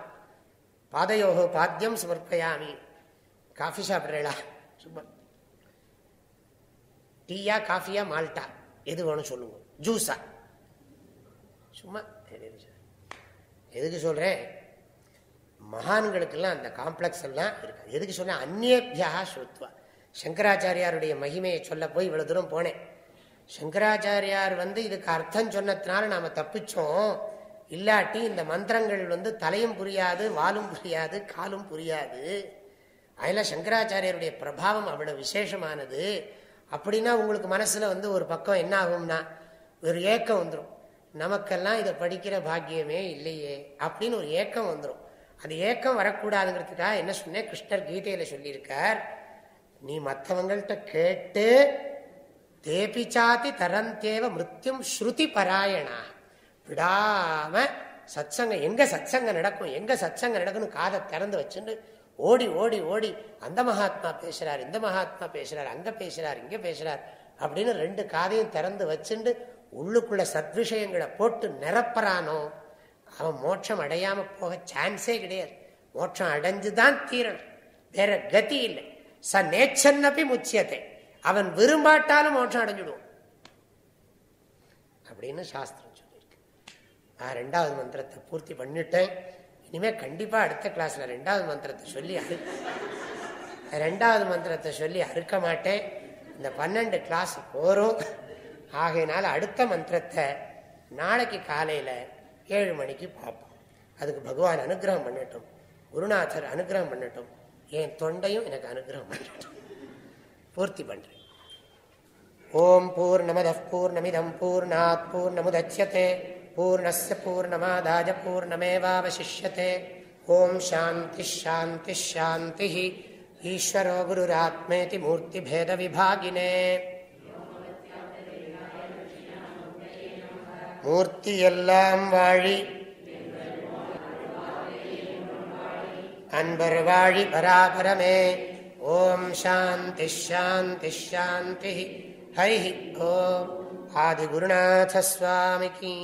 பாதையோகோ பாத்தியம் சமர்ப்பயாமி. காஃபி சாப்பிட்றீங்களா சும்மா. டீயா காஃபியா மால்ட்டா? எது வேணும் சொல்லுவோம் ஜூஸா? சும்மா. எதுக்கு சொல்றேன்? மகான்களுக்கெல்லாம் அந்த காம்ப்ளெக்ஸ் எல்லாம் இருக்கு எதுக்கு சொன்ன அந்நேபியா ஸ்ருத்வா. சங்கராச்சாரியாருடைய மகிமையை சொல்ல போய் இவ்வளவு தூரம் போனேன். சங்கராச்சாரியார் வந்து இதுக்கு அர்த்தம் சொன்னதுனால நாம தப்பிச்சோம். இல்லாட்டி இந்த மந்திரங்கள் வந்து தலையும் புரியாது வாலும் புரியாது காலும் புரியாது. அதில் சங்கராச்சாரியருடைய பிரபாவம் அவ்வளோ விசேஷமானது. அப்படின்னா உங்களுக்கு மனசில் வந்து ஒரு பக்கம் என்ன ஆகும்னா ஒரு ஏக்கம் வந்துடும் நமக்கெல்லாம் இதை படிக்கிற பாக்கியமே இல்லையே அப்படின்னு ஒரு ஏக்கம் வந்துடும் அந்த ஏக்கம் வரக்கூடாதுங்கிறதுக்காக என்ன சொன்னேன் கிருஷ்ணர் கீதையில் சொல்லியிருக்கார். நீ மற்றவங்கள்ட்ட கேட்டு தேபிச்சாதி தரந்தேவ மிருத்தியும் ஸ்ருதி பராயணா விடாம சத்சங்கம் எங்க சத்சங்கம் நடக்கும் எங்க சத்சங்கம் நடக்கும்னு காதை திறந்து வச்சுட்டு ஓடி ஓடி ஓடி அந்த மகாத்மா பேசுறார் இந்த மகாத்மா பேசுறார் அங்க பேசுறார் இங்க பேசுறார் அப்படின்னு ரெண்டு காதையும் திறந்து வச்சுண்டு உள்ளுக்குள்ள சத்விஷயங்களை போட்டு நிரப்புறானோ அவன் மோட்சம் அடையாம போக சான்ஸே கிடையாது. மோட்சம் அடைஞ்சுதான் தீரணும். வேற கதி இல்லை. ச நேச்சன்னப்பி முச்சியத்தை அவன் விரும்பாட்டாலும் மோட்சம் அடைஞ்சிடுவோம் அப்படின்னு சாஸ்திரம் நான் ரெண்டாவது மந்திரத்தை பூர்த்தி பண்ணிட்டேன். இனிமேல் கண்டிப்பாக அடுத்த கிளாஸில் ரெண்டாவது மந்திரத்தை சொல்லி அறு ரெண்டாவது மந்திரத்தை சொல்லி அறுக்க மாட்டேன். இந்த பன்னெண்டு கிளாஸ் போகிறோம் ஆகையினால அடுத்த மந்திரத்தை நாளைக்கு காலையில் ஏழு மணிக்கு பார்ப்போம். அதுக்கு பகவான் அனுகிரகம் பண்ணட்டும். குருநாதர் அனுகிரகம் பண்ணட்டும். என் தொண்டையும் எனக்கு அனுகிரகம் பண்ணட்டும். பூர்த்தி பண்ணுறேன் ஓம் பூர்ணமத பூர்ணமிதம் பூர்ணாத் பூர்ணமுதட்சத்தை பூர்ணஸ்ய பூர்ணமாதாஜ பூர்ணமேவாவசிஷ்யते ஓம் சாந்தி ஷாந்தி ஷாந்தி ஈஸ்வரோ குருராத்மேதி மூர்த்திபேத விபாகினே மூர்த்தி எல்லாம் வாழி அன்பர் வாழி பராபரமே ஓம் சாந்தி ஷாந்தி ஷாந்தி ஹரி ஓம் आदिगुरुनाथस्वामिकी